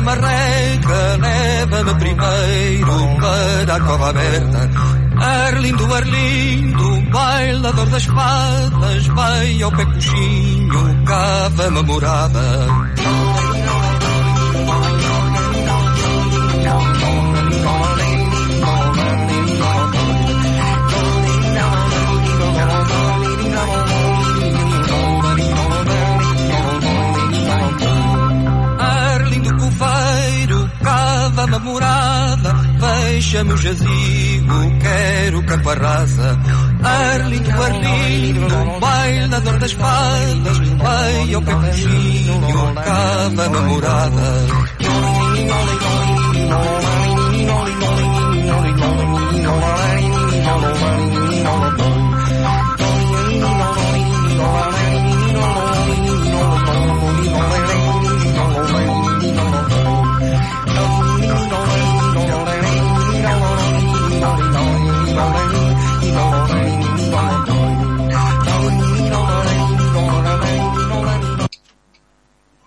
Marreca, leva-me primeiro para a cova aberta. Arlindo, Arlindo, bailador das patas, vai ao pé coxinho, cava-me morada. Cada namorada, deixa-me o jazigo, quero campo a raça. Arlindo, arlindo, baila dor das fadas, vai ao capuchinho, cada namorada.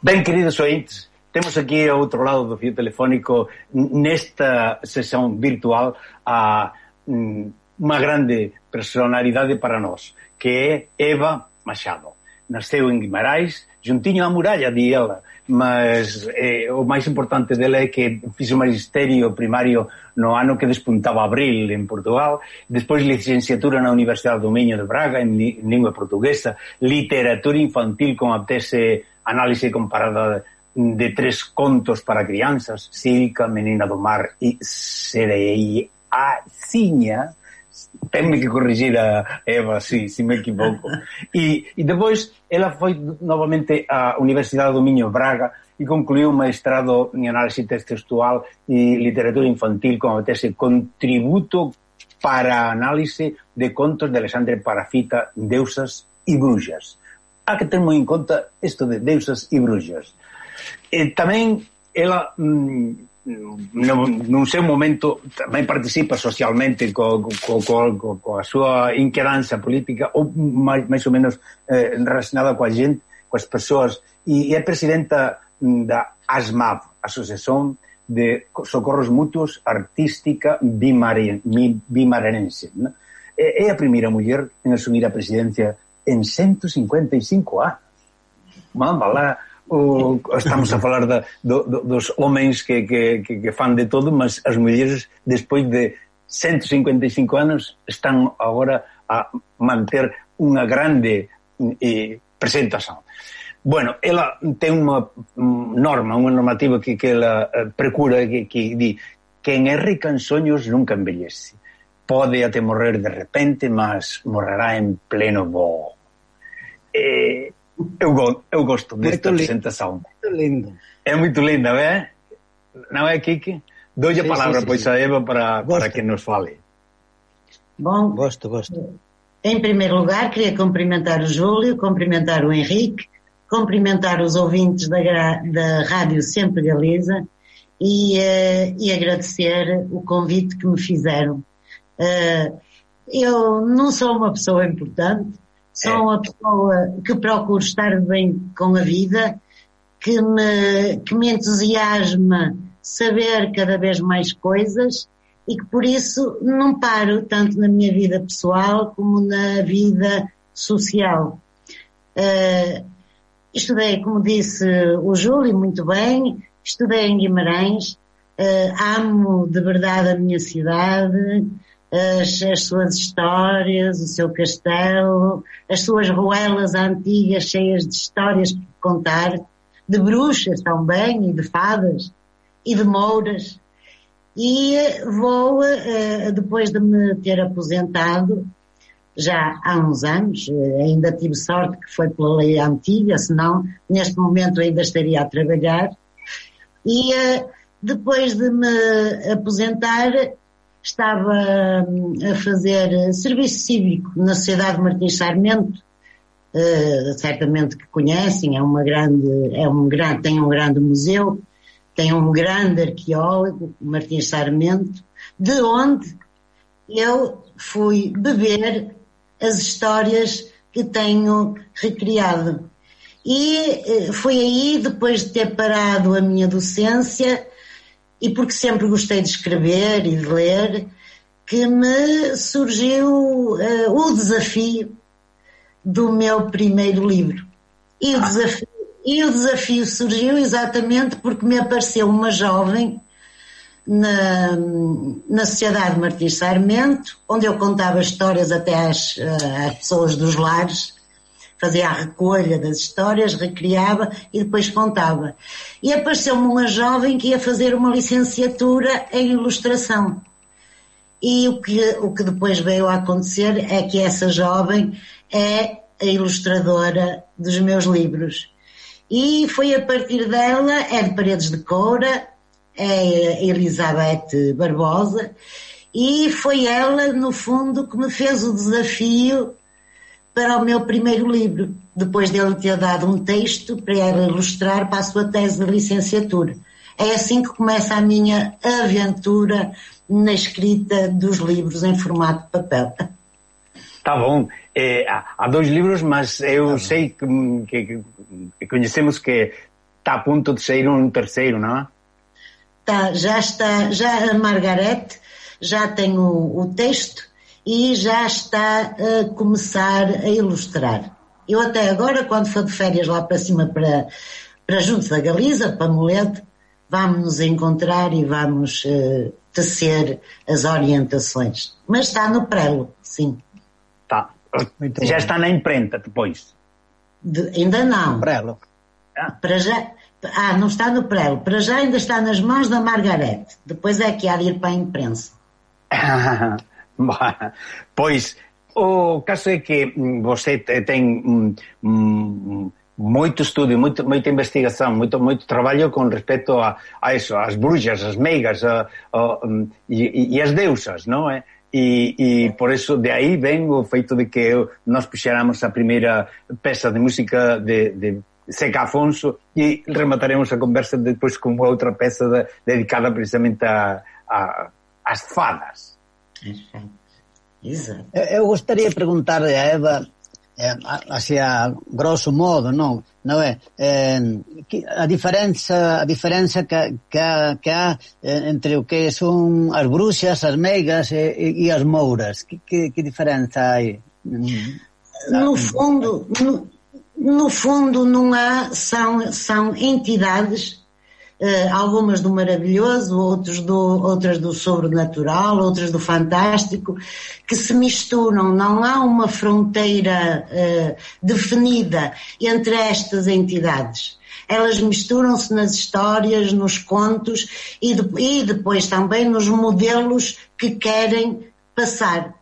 Ben, queridos ointes, temos aquí ao outro lado do fio telefónico nesta sesión virtual a mm, unha grande personalidade para nós, que é Eva Machado. Nasceu en Guimarães, juntiño á muralla, di ela, mas eh, o máis importante dela é que fixo magisterio primario no ano que despuntaba abril en Portugal, despois licenciatura na Universidade do Miño de Braga en, en lingua portuguesa, literatura infantil con tese análise comparada de tres contos para crianzas, Silca, Menina do Mar e Sereia Ciña, tenme que corrigir a Eva, si, si me equivoco. E, e depois ela foi novamente á Universidade do Miño Braga e concluiu un maestrado en análise textual e literatura infantil con a tese Contributo para análise de contos de Alexandre Parafita, Deusas e Bruxas. Há que ter moi en conta isto de Deusas e Bruxas. E tamén ela mm, no, nun seu momento tamén participa socialmente co, co, co, co, co a súa inquedanza política ou máis, máis ou menos eh, relacionada coa gente, coas persoas e, e é presidenta mm, da ASMAP, Asociación de Socorros Mutuos Artística Bimaren, Bimarenense. Né? É a primeira muller en asumir a presidencia en 155 anos. Mamba lá, o, estamos a falar da, do, do, dos homens que, que, que, que fan de todo, mas as mulleres, despois de 155 anos, están agora a manter unha grande eh, presentación. Bueno, ela ten unha mm, norma, unha normativa que, que ela eh, procura, que, que di quen é rica en soños nunca envellece. Pode até morrer de repente, mas morrerá en pleno voo. Eh, eu, go, eu gosto desta Moito li- presentación. Muito lindo. É moito linda, ve? Non é, Kiki? Dolle a Sí, palabra, sí, sí, pois, a Eva para, para que nos fale. Bom, Gosto, gosto. em primeiro lugar, queria cumprimentar o Júlio, cumprimentar o Henrique, cumprimentar os ouvintes da, da Rádio Sempre Galiza e, eh, e agradecer o convite que me fizeram. Eh, eu não sou uma pessoa importante, sou uma pessoa que procuro estar bem com a vida, que me, que me entusiasma saber cada vez mais coisas e que por isso não paro tanto na minha vida pessoal como na vida social. Uh, estudei, como disse o Júlio, muito bem, estudei em Guimarães, uh, amo de verdade a minha cidade, as, as, suas histórias, o seu castelo, as suas ruelas antigas cheias de histórias para contar, de bruxas também, e de fadas, e de mouras. E vou, eh, depois de me ter aposentado, já há uns anos, eh, ainda tive sorte que foi pela lei antiga, senão neste momento ainda estaria a trabalhar. E eh, depois de me aposentar, estava hum, a fazer serviço cívico na Sociedade Martins Sarmento, uh, certamente que conhecem, é uma grande, é um grande, tem um grande museu, tem um grande arqueólogo, Martins Sarmento, de onde eu fui beber as histórias que tenho recriado. E uh, foi aí, depois de ter parado a minha docência, e porque sempre gostei de escrever e de ler, que me surgiu uh, o desafio do meu primeiro livro. E o, desafio, e o desafio surgiu exatamente porque me apareceu uma jovem na, na Sociedade Martins Sarmento, onde eu contava histórias até às, eh, às pessoas dos lares, fazia a recolha das histórias, recriava e depois contava. E apareceu-me uma jovem que ia fazer uma licenciatura em ilustração. E o que, o que depois veio a acontecer é que essa jovem é a ilustradora dos meus livros. E foi a partir dela, é de Paredes de Coura, é Elizabeth Barbosa, e foi ela, no fundo, que me fez o desafio para o meu primeiro livro, depois dele ter dado um texto para ela ilustrar para a sua tese de licenciatura. É assim que começa a minha aventura na escrita dos livros em formato de papel. Tá bom. É, há dois livros, mas eu tá sei que, que, que, conhecemos que está a ponto de sair um terceiro, não é? Tá, já está, já a Margaret já tem o, o texto e já está a começar a ilustrar. Eu até agora, quando for de férias lá para cima, para, para junto da Galiza, para Molede, vamos nos encontrar e vamos uh, tecer as orientações. Mas está no prelo, sim. Tá. já está na imprenta depois? De, ainda não. Prelo. Ah. Para já, ah, não está no prelo. Para já ainda está nas mãos da Margarete. Depois é que há de ir para a imprensa. Pois o caso é que mm, você ten mm, mm, moito estudio, moito, moita investigación, moito moito traballo con respecto a, a eso, as bruxas, as meigas, a, a, mm, e, e as deusas, non é? e, eh? e por eso de aí ven o feito de que nós puxeramos a primeira peça de música de, de Seca Afonso e remataremos a conversa depois con outra peça de, dedicada precisamente a, a, as fadas. Exato. Eu gostaria de preguntar a Eva eh, así a grosso modo, non? Non é? Eh, a diferenza a diferenza que, que, ha, que há eh, entre o que son as bruxas, as meigas e, e, as mouras. Que, que, que diferenza hai? No fundo, no, no fundo não há, são, são entidades algumas do maravilhoso, outros do, outras do sobrenatural, outras do fantástico, que se misturam. Não há uma fronteira uh, definida entre estas entidades. Elas misturam-se nas histórias, nos contos e, de, e depois também nos modelos que querem passar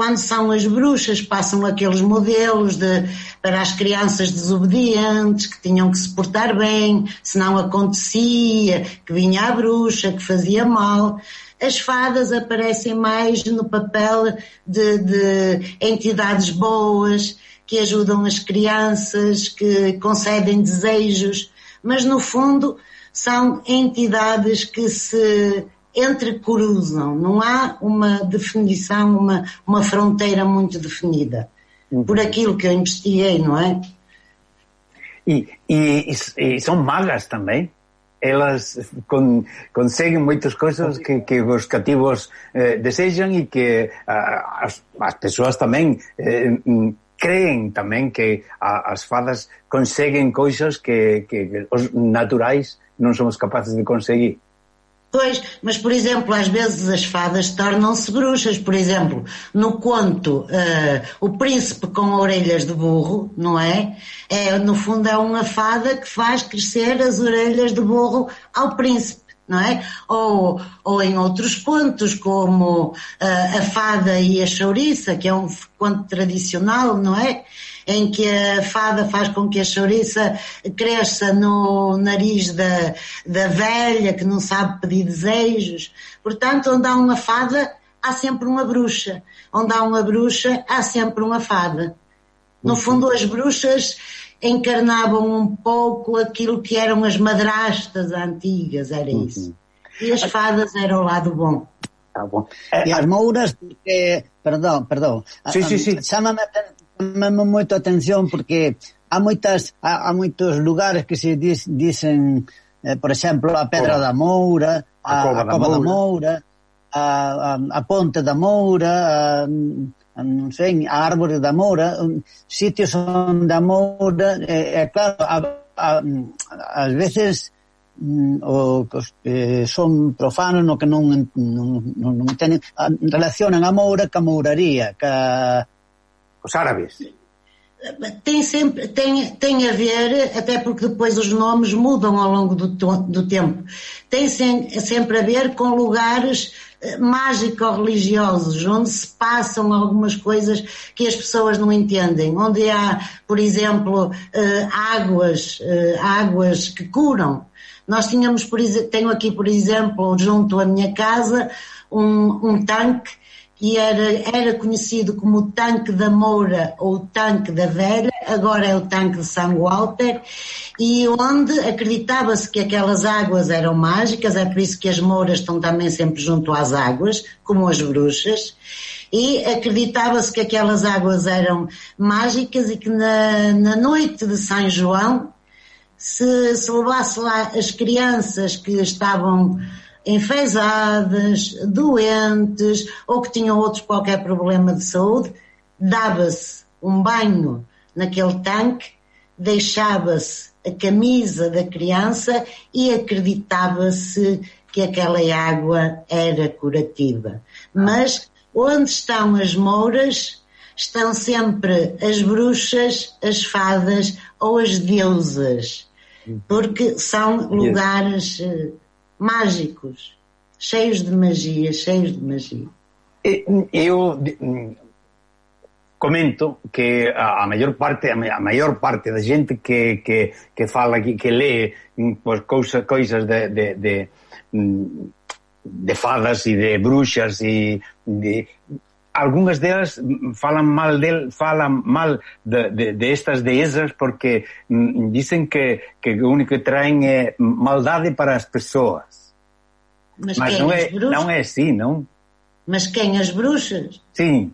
quando são as bruxas, passam aqueles modelos de, para as crianças desobedientes, que tinham que se portar bem, se não acontecia, que vinha a bruxa, que fazia mal. As fadas aparecem mais no papel de, de entidades boas, que ajudam as crianças, que concedem desejos, mas no fundo são entidades que se entrecruzam, não há uma definição, uma, uma fronteira muito definida. Uhum. Por aquilo que eu investiguei, não é? E, e, e são magas também? Elas con, conseguem muitas coisas que, que os cativos eh, desejam e que ah, as, as, pessoas também eh, creem também que a, as fadas conseguem coisas que, que os naturais não somos capazes de conseguir. Pois, mas por exemplo, às vezes as fadas tornam-se bruxas. Por exemplo, no conto uh, O Príncipe com Orelhas de Burro, não é? é? No fundo é uma fada que faz crescer as orelhas de burro ao príncipe. Não é? ou, ou em outros contos, como uh, A Fada e a Chouriça, que é um conto tradicional, não é? Em que a fada faz com que a chouriça cresça no nariz da, da velha, que não sabe pedir desejos. Portanto, onde há uma fada, há sempre uma bruxa. Onde há uma bruxa, há sempre uma fada. No fundo, as bruxas encarnavam um pouco aquilo que eram as madrastas antigas, era uhum. isso. E as fadas eram o lado bom. Tá bom. E as mouras, porque, perdão, perdão, sí, sí, sí. chamame moito a atención porque há moitas há, há moitos lugares que se dis, dicen, eh, por exemplo, a Pedra Cova. da Moura, a, a Cova, a Cova da, Moura. da Moura, a, a, a Ponte da Moura, a, a non sei, a Árbore da Moura, um, sitios onde a Moura, eh, eh, claro, a, a, ás veces mm, o eh, son profanos no que non, non, non, non tenen, relacionan a Moura ca mouraría, ca os árabes? Tem sempre, tem, tem a ver, até porque depois os nomes mudam ao longo do, do tempo, tem sem, sempre a ver com lugares eh, mágico-religiosos, onde se passam algumas coisas que as pessoas não entendem, onde há, por exemplo, eh, águas, eh, águas que curam. Nós tínhamos, por, tenho aqui, por exemplo, junto à minha casa, um, um tanque que era, era conhecido como o tanque da Moura ou o tanque da Velha, agora é o tanque de São Walter, e onde acreditava-se que aquelas águas eram mágicas, é por isso que as Mouras estão também sempre junto às águas, como as bruxas, e acreditava-se que aquelas águas eram mágicas e que na, na noite de São João, se, se levasse lá as crianças que estavam enfesadas, doentes ou que tinham outro qualquer problema de saúde, dava-se um banho naquele tanque, deixava-se a camisa da criança e acreditava-se que aquela água era curativa. Mas onde estão as mouras, estão sempre as bruxas, as fadas ou as deusas, porque são lugares eh, mágicos, cheios de magia, cheios de magia. Eu mm, comento que a maior parte a maior parte da xente que, que, que fala que, que lee mm, pois, cousa, coisas de, de, de mm, de fadas e de bruxas e de algunhas delas falan mal del, falan mal de, de, de estas deesas porque mm, dicen que, que o único que traen é maldade para as persoas. Mas, Mas non, é, non é así, non? Mas quen as bruxas? Sim.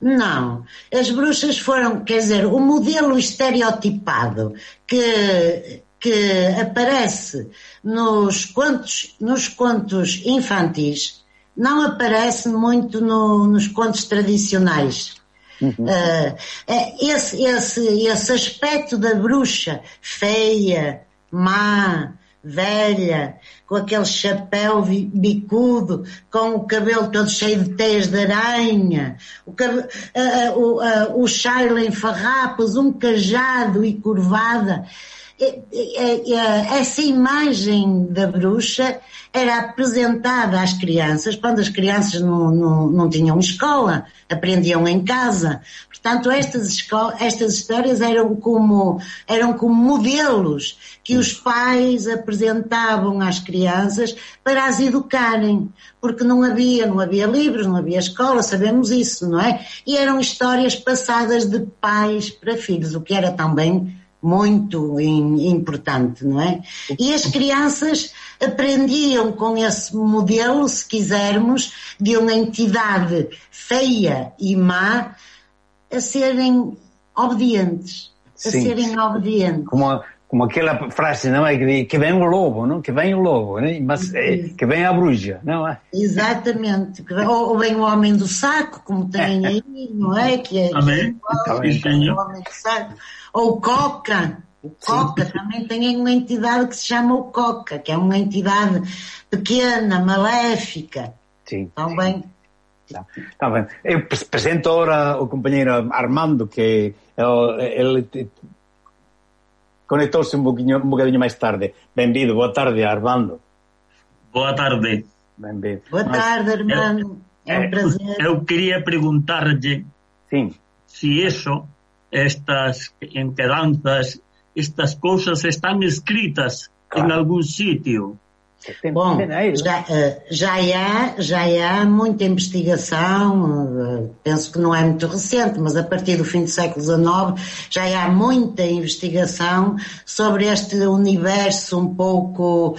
Non, as bruxas foron, quer dizer, o modelo estereotipado que que aparece nos contos, nos contos infantis não aparece muito no, nos contos tradicionais. Uhum. Uh, esse, esse, esse aspecto da bruxa feia, má, velha, com aquele chapéu bicudo, com o cabelo todo cheio de teias de aranha, o, cabelo, uh, uh, uh, o charlo em farrapos, um cajado e curvada. Essa imagem da bruxa era apresentada às crianças quando as crianças não, não, não tinham escola, aprendiam em casa. Portanto, estas, estas histórias eram como, eram como modelos que os pais apresentavam às crianças para as educarem, porque não havia, não havia livros, não havia escola, sabemos isso, não é? E eram histórias passadas de pais para filhos, o que era também muito importante, não é? E as crianças aprendiam com esse modelo, se quisermos, de uma entidade feia e má, a serem obedientes. A Sim. serem obedientes. Como, como aquela frase, não é? Que, vem o lobo, não? Que vem o lobo, né? Mas é, que vem a bruxa, não é? Exatamente. Ou, vem o homem do saco, como tem aí, não é? Que é, Também. é o homem do saco. Ou o Coca. O Coca também tem uma entidade que se chama o Coca, que é uma entidade pequena, maléfica. Sim. Também. Tá bem. Eu pres- presento agora o compañeiro Armando, que é o- ele te- conectouse un, boquiño, un bocadiño máis tarde. Benvido, boa tarde, Armando. Boa tarde. Benvido. Boa tarde, Armando. Eu, é. Eh, eu quería preguntarlle sí. si eso, estas enquedanzas, estas cousas están escritas claro. en algún sitio. Bom, já, eh, já, há, já há muita investigação, eh, penso que não é muito recente, mas a partir do fim do século XIX já há muita investigação sobre este universo um pouco,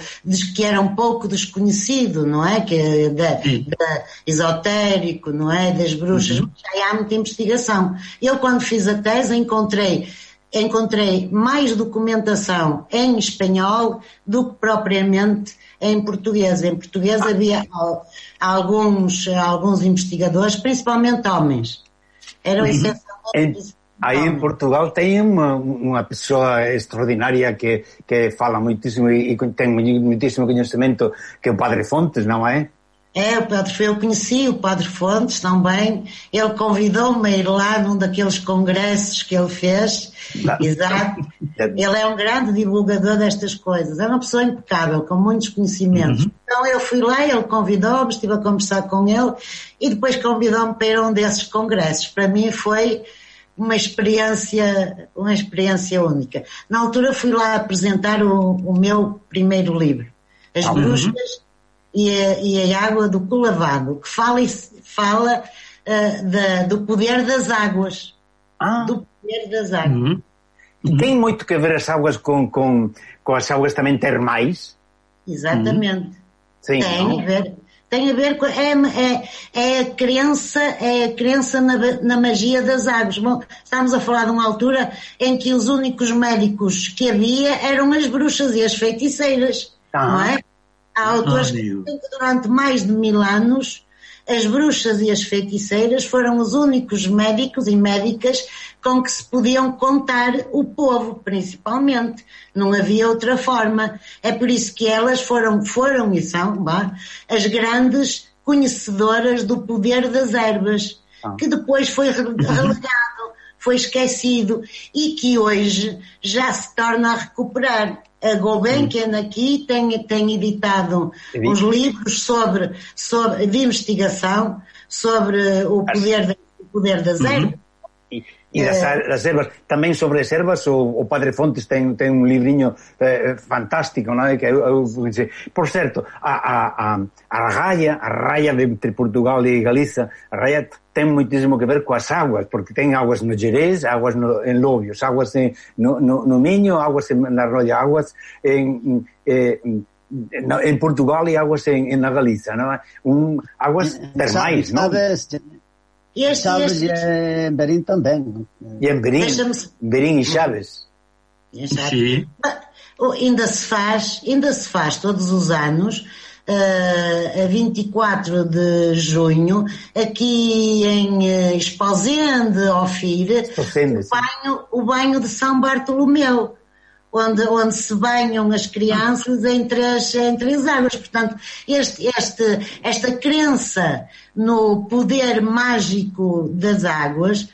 que era um pouco desconhecido, não é? Que, é da, da- esotérico, não é? Das bruxas, já há muita investigação. Eu quando fiz a tese encontrei encontrei mais documentação em espanhol do que propriamente em português. Em português havia al- alguns, alguns investigadores, principalmente homens. Eram Uhum. essencialmente En, aí en Portugal tem unha, unha persoa extraordinaria que, que fala moitísimo e, e ten moitísimo coñecemento que é o Padre Fontes, non é? É, o Padre eu conheci o Padre Fontes também. Ele convidou-me a ir lá num daqueles congressos que ele fez. Exato. Ele é um grande divulgador destas coisas. É uma pessoa impecável, com muitos conhecimentos. Então eu fui lá, ele convidou-me, estive a conversar com ele e depois convidou-me para ir a um desses congressos. Para mim foi uma experiência, uma experiência única. Na altura fui lá apresentar o, o meu primeiro livro, As Ah, Bruxas e a, e a água do Colavado, que fala, fala ah, da- do poder das águas. Do poder das águas. E tem moito que ver as águas con, con, con as águas tamén termais? Exatamente. Sim, tem não? a ver. Tem a ver com. É, é, é a crença, é a crença na, na magia das águas. Bom, estamos a falar de uma altura em que os únicos médicos que havia eram as bruxas e as feiticeiras. Ah. Não é? Há autores Ah, que dizem que durante mais de mil anos as bruxas e as feiticeiras foram os únicos médicos e médicas com que se podiam contar o povo, principalmente. Não havia outra forma. É por isso que elas foram, foram e são vá, as grandes conhecedoras do poder das ervas, que depois foi re- relegado, foi esquecido e que hoje já se torna a recuperar. A Gulbenkian aqui tem, tem editado Edita. uns livros sobre, sobre, de investigação sobre o poder, da- o poder das ervas. E das, eh... das ervas, tamén sobre as ervas o, o padre Fontes ten, ten un libriño eh, eh fantástico, non é? Que eu, eu, por certo, a, a, a, a raya, a raya de, entre Portugal e Galiza, a raya ten moitísimo que ver coas aguas, porque ten aguas no Jerez, aguas no, en Lobios, aguas en, no, no, no Miño, aguas en, na Rolla, aguas en, eh, en Portugal e aguas en, en na Galiza, non? Un, aguas eh, eh, termais, non? Sabes, este- sabes este- e en Berín tamén. E en Berín, Deixa-me- Berín e Chaves. Exato. Sí. Oh, Ainda se faz, ainda se faz todos os anos, eh, a 24 de junho, aqui em uh, Esposende, Ofir, o banho, o banho de São Bartolomeu, onde, onde se banham as crianças entre as, entre as águas. Portanto, este, este, esta crença no poder mágico das águas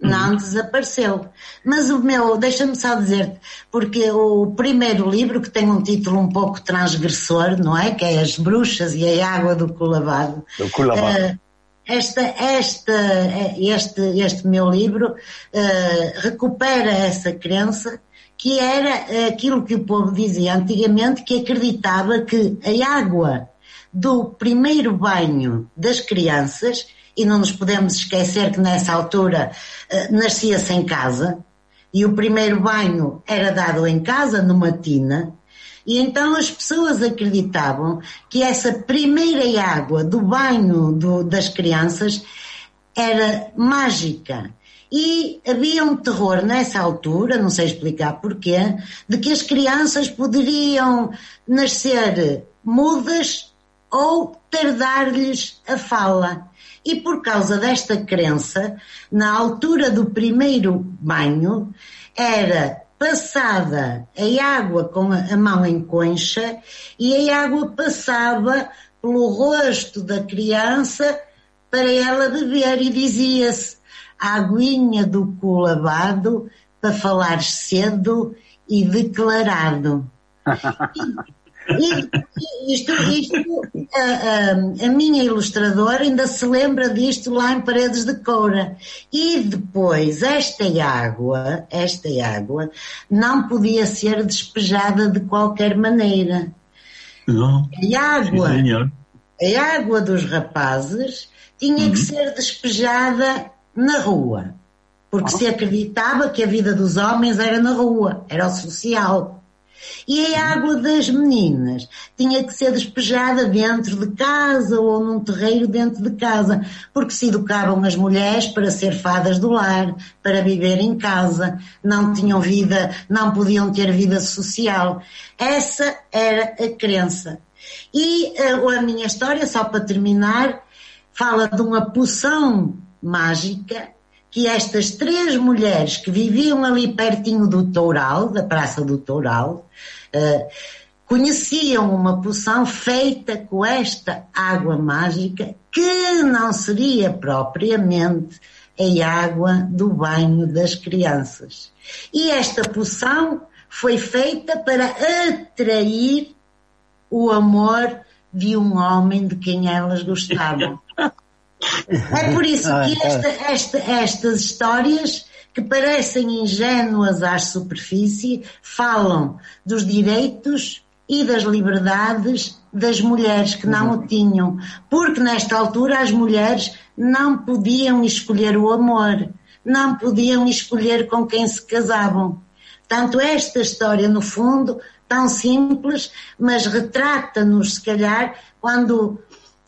não desapareceu. Mas o meu, deixa-me só dizer-te, porque o primeiro livro, que tem um título um pouco transgressor, não é? Que é As Bruxas e a Água do Colavado. Do Colavado. Eh, esta, esta, eh, este, este meu livro eh, recupera essa crença que era aquilo que o povo dizia antigamente, que acreditava que a água do primeiro banho das crianças, e não nos podemos esquecer que nessa altura eh, nascia-se em casa, e o primeiro banho era dado em casa, numa tina, e então as pessoas acreditavam que essa primeira água do banho do- das crianças era mágica E havia um terror nessa altura, não sei explicar porquê, de que as crianças poderiam nascer mudas ou tardar-lhes a fala. E por causa desta crença, na altura do primeiro banho, era passada a água com a mão em concha e a água passava pelo rosto da criança para ela beber e dizia-se a aguinha do cu lavado para falar cedo e declarado. E, isto, isto a, a, a, minha ilustradora ainda se lembra disto lá em Paredes de Coura. E depois, esta água, esta água, não podia ser despejada de qualquer maneira. Não. A água, Sim, a água dos rapazes tinha Uhum. que ser despejada na rua. Porque se acreditava que a vida dos homens era na rua, era o social. E a água das meninas tinha que ser despejada dentro de casa ou num terreiro dentro de casa, porque se educavam as mulheres para ser fadas do lar, para viver em casa, não tinham vida, não podiam ter vida social. Essa era a crença. E eh, a minha história, só para terminar, fala de uma poção mágica que estas três mulheres que viviam ali pertinho do Toural, da Praça do Toural, eh, conheciam uma poção feita com esta água mágica que não seria propriamente a água do banho das crianças. E esta poção foi feita para atrair o amor de um homem de quem elas gostavam. É por isso que esta, esta, estas histórias que parecem ingênuas à superfície falam dos direitos e das liberdades das mulheres que não o tinham, porque nesta altura as mulheres não podiam escolher o amor, não podiam escolher com quem se casavam. Tanto esta história, no fundo, tão simples, mas retrata-nos, se calhar, quando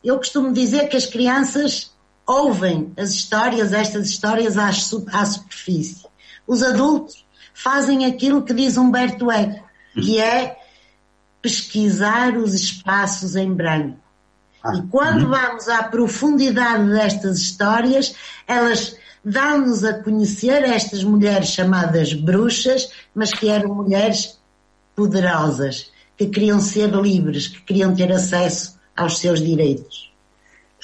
eu costumo dizer que as crianças ouvem as histórias, estas histórias à, à superfície. Os adultos fazem aquilo que diz Humberto Eco, que é pesquisar os espaços em branco. E quando vamos à profundidade destas histórias, elas dão-nos a conhecer estas mulheres chamadas bruxas, mas que eram mulheres poderosas, que queriam ser livres, que queriam ter acesso aos seus direitos.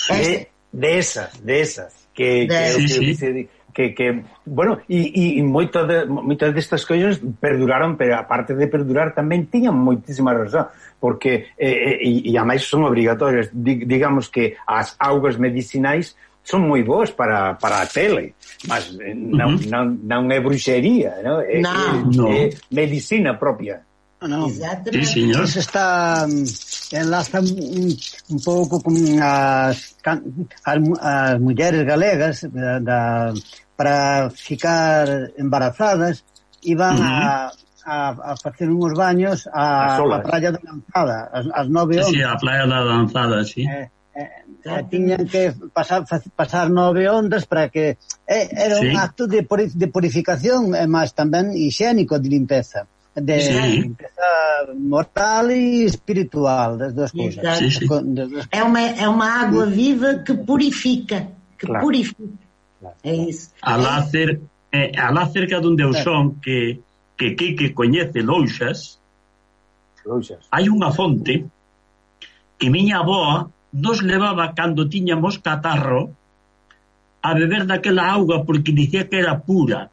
De, de esas, de esas que, de... que, sí, que, sí. Se, que, que bueno, e, e moitas de, moitas destas cousas perduraron, pero aparte de perdurar tamén tiñan moitísima razón, porque eh, eh e, e a máis son obrigatorias, digamos que as augas medicinais son moi boas para, para a tele, mas eh, non, uh -huh. non, non é bruxería, non? É, non. é, é medicina propia. Ah, no. Sí, señor. Eso está mm, enlaza un, un pouco con as, as, as mulleres galegas da, da, para ficar embarazadas iban uh -huh. a, a, a facer uns baños a, a, a praia da Lanzada as, as nove horas. Sí, a praia da Lanzada, sí. Eh, eh, eh tiñan que pasar pasar nove ondas para que eh, era sí. un acto de, purificación eh, e máis tamén higiénico de limpeza de sí. limpeza moral e espiritual das duas Exato. coisas. Sí, sim. Das duas... É, uma, é uma água viva que purifica, que claro. purifica. Claro. É isso. Alá, cer, eh, alá cerca de onde eu son que que que, que coñece Louxas, Louxas. Hai unha fonte que miña aboa nos levaba cando tiñamos catarro a beber daquela auga porque dicía que era pura.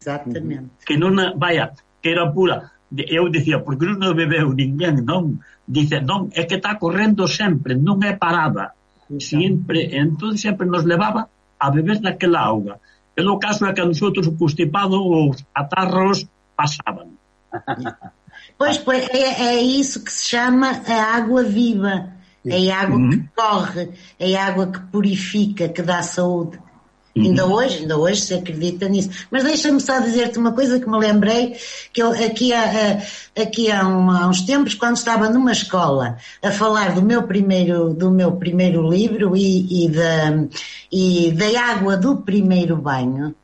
Exactamente. Que non, vaya, que era pura eu dicía, porque non o bebeu ninguén, non? Dice, non, é que está correndo sempre, non é parada. Sempre, entón sempre nos levaba a beber naquela auga. pelo no caso é que a nosotros o constipado os atarros pasaban. Pois, pois é, é isso que se chama a água viva. É a água que corre, é a água que purifica, que dá saúde. Ainda hoje, ainda hoje se acredita nisso. Mas deixa-me só dizer-te uma coisa que me lembrei, que eu aqui há, há- aqui há, um- há uns tempos, quando estava numa escola a falar do meu primeiro, do meu primeiro livro e, e da, e da água do primeiro banho,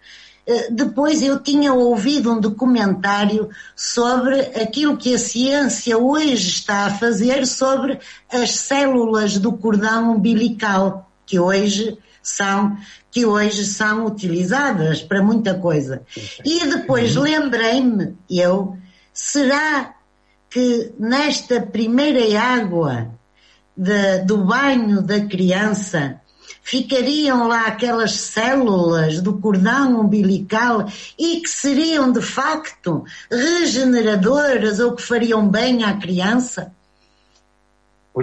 eh, depois eu tinha ouvido um documentário sobre aquilo que a ciência hoje está a fazer sobre as células do cordão umbilical, que hoje são que hoje são utilizadas para muita coisa. E depois lembrei-me, eu, será que nesta primeira água de, do banho da criança ficariam lá aquelas células do cordão umbilical e que seriam de facto regeneradoras ou que fariam bem à criança?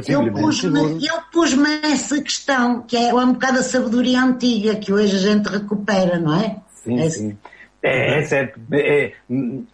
Eu pus-me pus essa questão, que é um bocado a sabedoria antiga que hoje a gente recupera, não é? Sim, é, sim. É, é, é,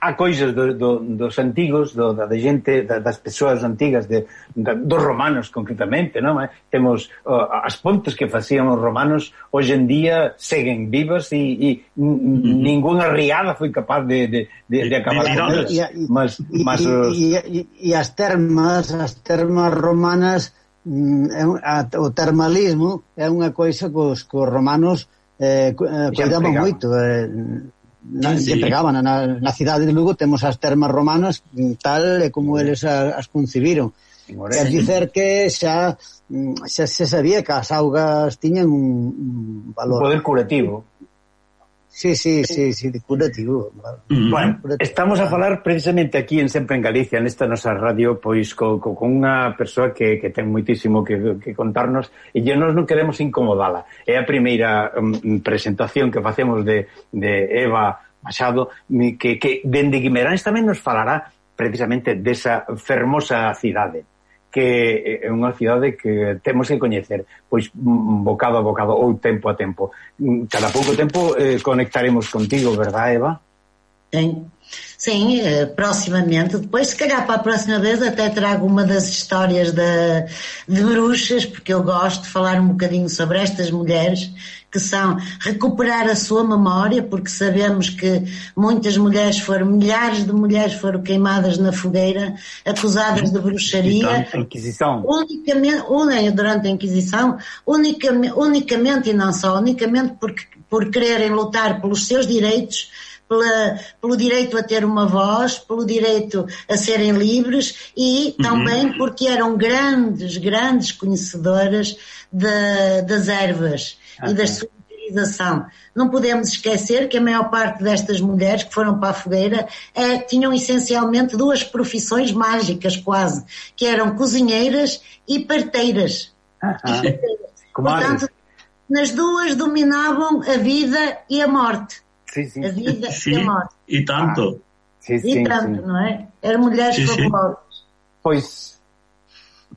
há coisas do, do, dos antigos, do, da, de xente, da, das persoas antigas, de, da, dos romanos concretamente, non? Eh, temos uh, as pontes que facían os romanos, hoxe en día seguen vivas e, e mm. ninguna riada foi capaz de, de, de, de acabar con elas. Mas, mas os... e, e, e as termas, as termas romanas, mm, a, o termalismo é unha coisa que os, que os romanos eh, eh cuidaban moito. Eh, non sí. se na, na cidade de Lugo temos as termas romanas tal e como eles as concibiron Quer dizer que xa, mm, xa se sabía que as augas tiñan un, un valor. Un poder curativo. Sí, sí, eh, sí, sí, depurativo. Mm-hmm. Bueno, estamos a falar precisamente aquí en Sempre en Galicia, nesta nosa radio, pois co, co, con unha persoa que, que ten moitísimo que, que contarnos e nós non queremos incomodala. É a primeira um, presentación que facemos de, de Eva Machado, que, que dende Guimeráns tamén nos falará precisamente desa fermosa cidade. Que é unha cidade que temos que coñecer pois bocado a bocado ou tempo a tempo. Cada pouco tempo eh, conectaremos contigo, verdad Eva? Sim, sim, eh, proximamente. Depois se calhar para a próxima vez até trago uma das histórias de, de bruxas porque eu gosto de falar um bocadinho sobre estas mulheres que são recuperar a sua memória, porque sabemos que muitas mulheres foram, milhares de mulheres foram queimadas na fogueira, acusadas de bruxaria. A Inquisição. Unicamente, durante a Inquisição, unicamente, unicamente e não só, unicamente porque, por quererem lutar pelos seus direitos, pela, pelo direito a ter uma voz, pelo direito a serem livres e uhum. também porque eram grandes, grandes conhecedoras de, das ervas e da sua utilização. Não podemos esquecer que a maior parte destas mulheres que foram para a fogueira é, tinham essencialmente duas profissões mágicas quase, que eram cozinheiras e parteiras. Portanto, nas duas dominavam a vida e a morte. Sim, sim. A vida sim, e a morte. E tanto. Ah, sim, sim, e tanto, não é? Eram mulheres fabulosas. Pois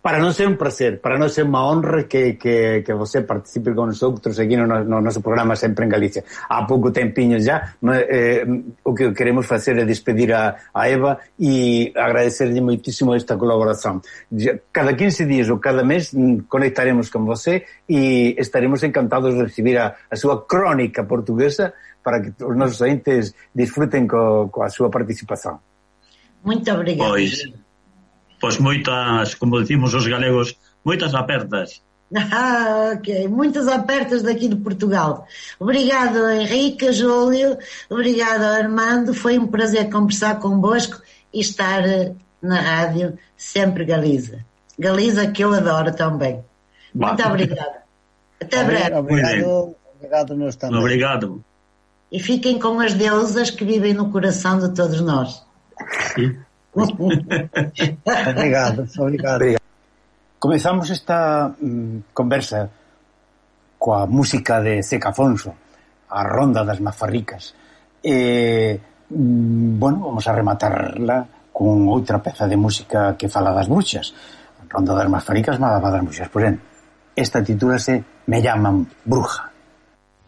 para nós é un placer, para nós é unha honra que, que, que você participe con nosotros aquí no, no, no noso programa sempre en Galicia. Há pouco tempiño já, mas, eh, o que queremos facer é despedir a, a Eva e agradecerlle moitísimo esta colaboración. Cada 15 días ou cada mes mm, conectaremos con você e estaremos encantados de recibir a, a súa crónica portuguesa para que os nosos entes disfruten co, coa súa participación. Muito obrigada. Pois. Pois moitas, como decimos os galegos, moitas apertas. Ah, ok. Muitas apertas daqui de Portugal. Obrigado, Henrique, Júlio. Obrigado, Armando. Foi um prazer conversar convosco e estar eh, na rádio sempre Galiza. Galiza que eu adoro também. Muito obrigada. Até breve. Obrigado, obrigado nós também. Obrigado. E fiquem com as deusas que vivem no coração de todos nós. Sim. obrigado, obrigado. obrigado. Comezamos esta mm, conversa coa música de Seca Afonso, a Ronda das Mafarricas. E, mm, bueno, vamos a rematarla con outra peza de música que fala das bruxas. A Ronda das Mafarricas malaba das bruxas, pois por en. Esta titúlase Me llaman bruja.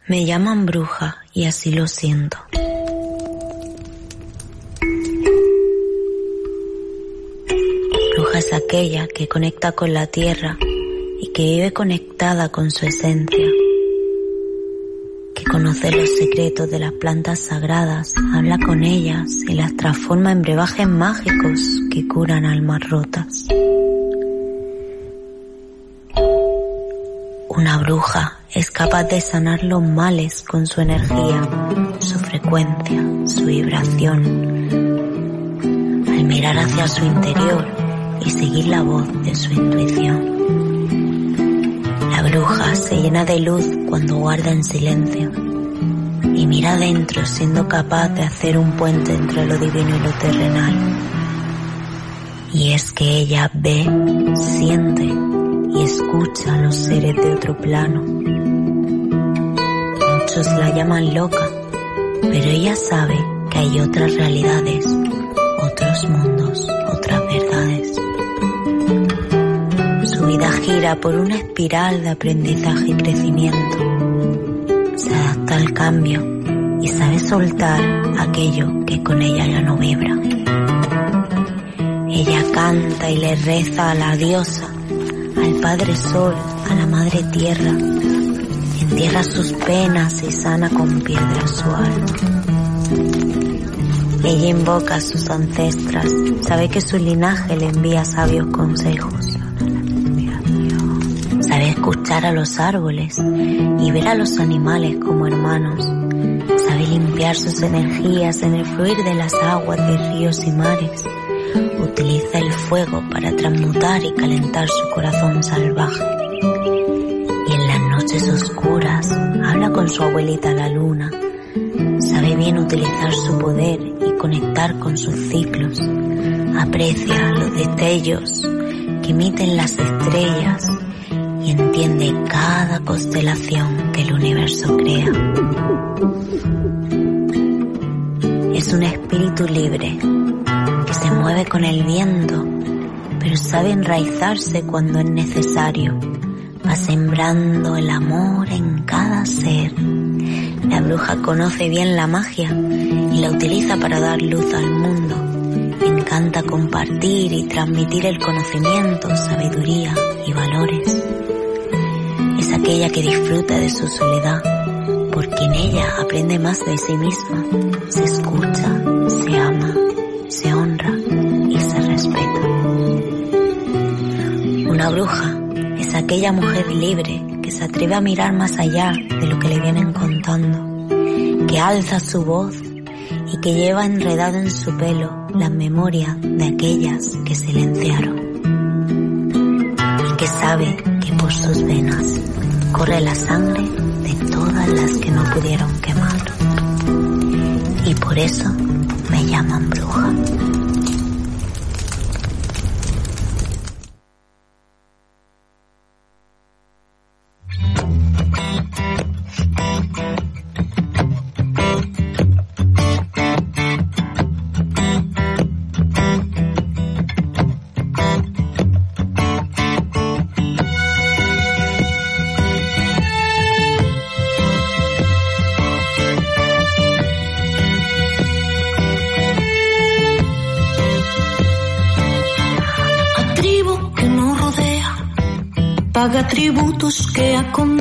Me llaman bruja y así lo siento. Es aquella que conecta con la tierra y que vive conectada con su esencia, que conoce los secretos de las plantas sagradas, habla con ellas y las transforma en brebajes mágicos que curan almas rotas. Una bruja es capaz de sanar los males con su energía, su frecuencia, su vibración. Al mirar hacia su interior y seguir la voz de su intuición. La bruja se llena de luz cuando guarda en silencio y mira adentro siendo capaz de hacer un puente entre lo divino y lo terrenal. Y es que ella ve, siente y escucha a los seres de otro plano. Muchos la llaman loca, pero ella sabe que hay otras realidades, otros mundos, otras verdades. Vida gira por una espiral de aprendizaje y crecimiento. Se adapta al cambio y sabe soltar aquello que con ella ya no vibra. Ella canta y le reza a la diosa, al Padre Sol, a la Madre Tierra. Entierra sus penas y sana con piedra su alma. Ella invoca a sus ancestras, sabe que su linaje le envía sabios consejos. Escuchar a los árboles y ver a los animales como hermanos. Sabe limpiar sus energías en el fluir de las aguas de ríos y mares utiliza el fuego para transmutar y calentar su corazón salvaje. Y en las noches oscuras habla con su abuelita la luna. Sabe bien utilizar su poder y conectar con sus ciclos. Aprecia los destellos que emiten las estrellas y entiende cada constelación que el universo crea. Es un espíritu libre que se mueve con el viento, pero sabe enraizarse cuando es necesario. Va sembrando el amor en cada ser. La bruja conoce bien la magia y la utiliza para dar luz al mundo. Encanta compartir y transmitir el conocimiento, sabiduría y valores. Aquella que disfruta de su soledad, porque en ella aprende más de sí misma, se escucha, se ama se honra y se respeta. Una bruja es aquella mujer libre que se atreve a mirar más allá de lo que le vienen contando, que alza su voz y que lleva enredado en su pelo la memoria de aquellas que silenciaron. Y que sabe que por sus venas corre la sangre de todas las que no pudieron quemar. Y por eso me llaman bruja. tributos que acompañan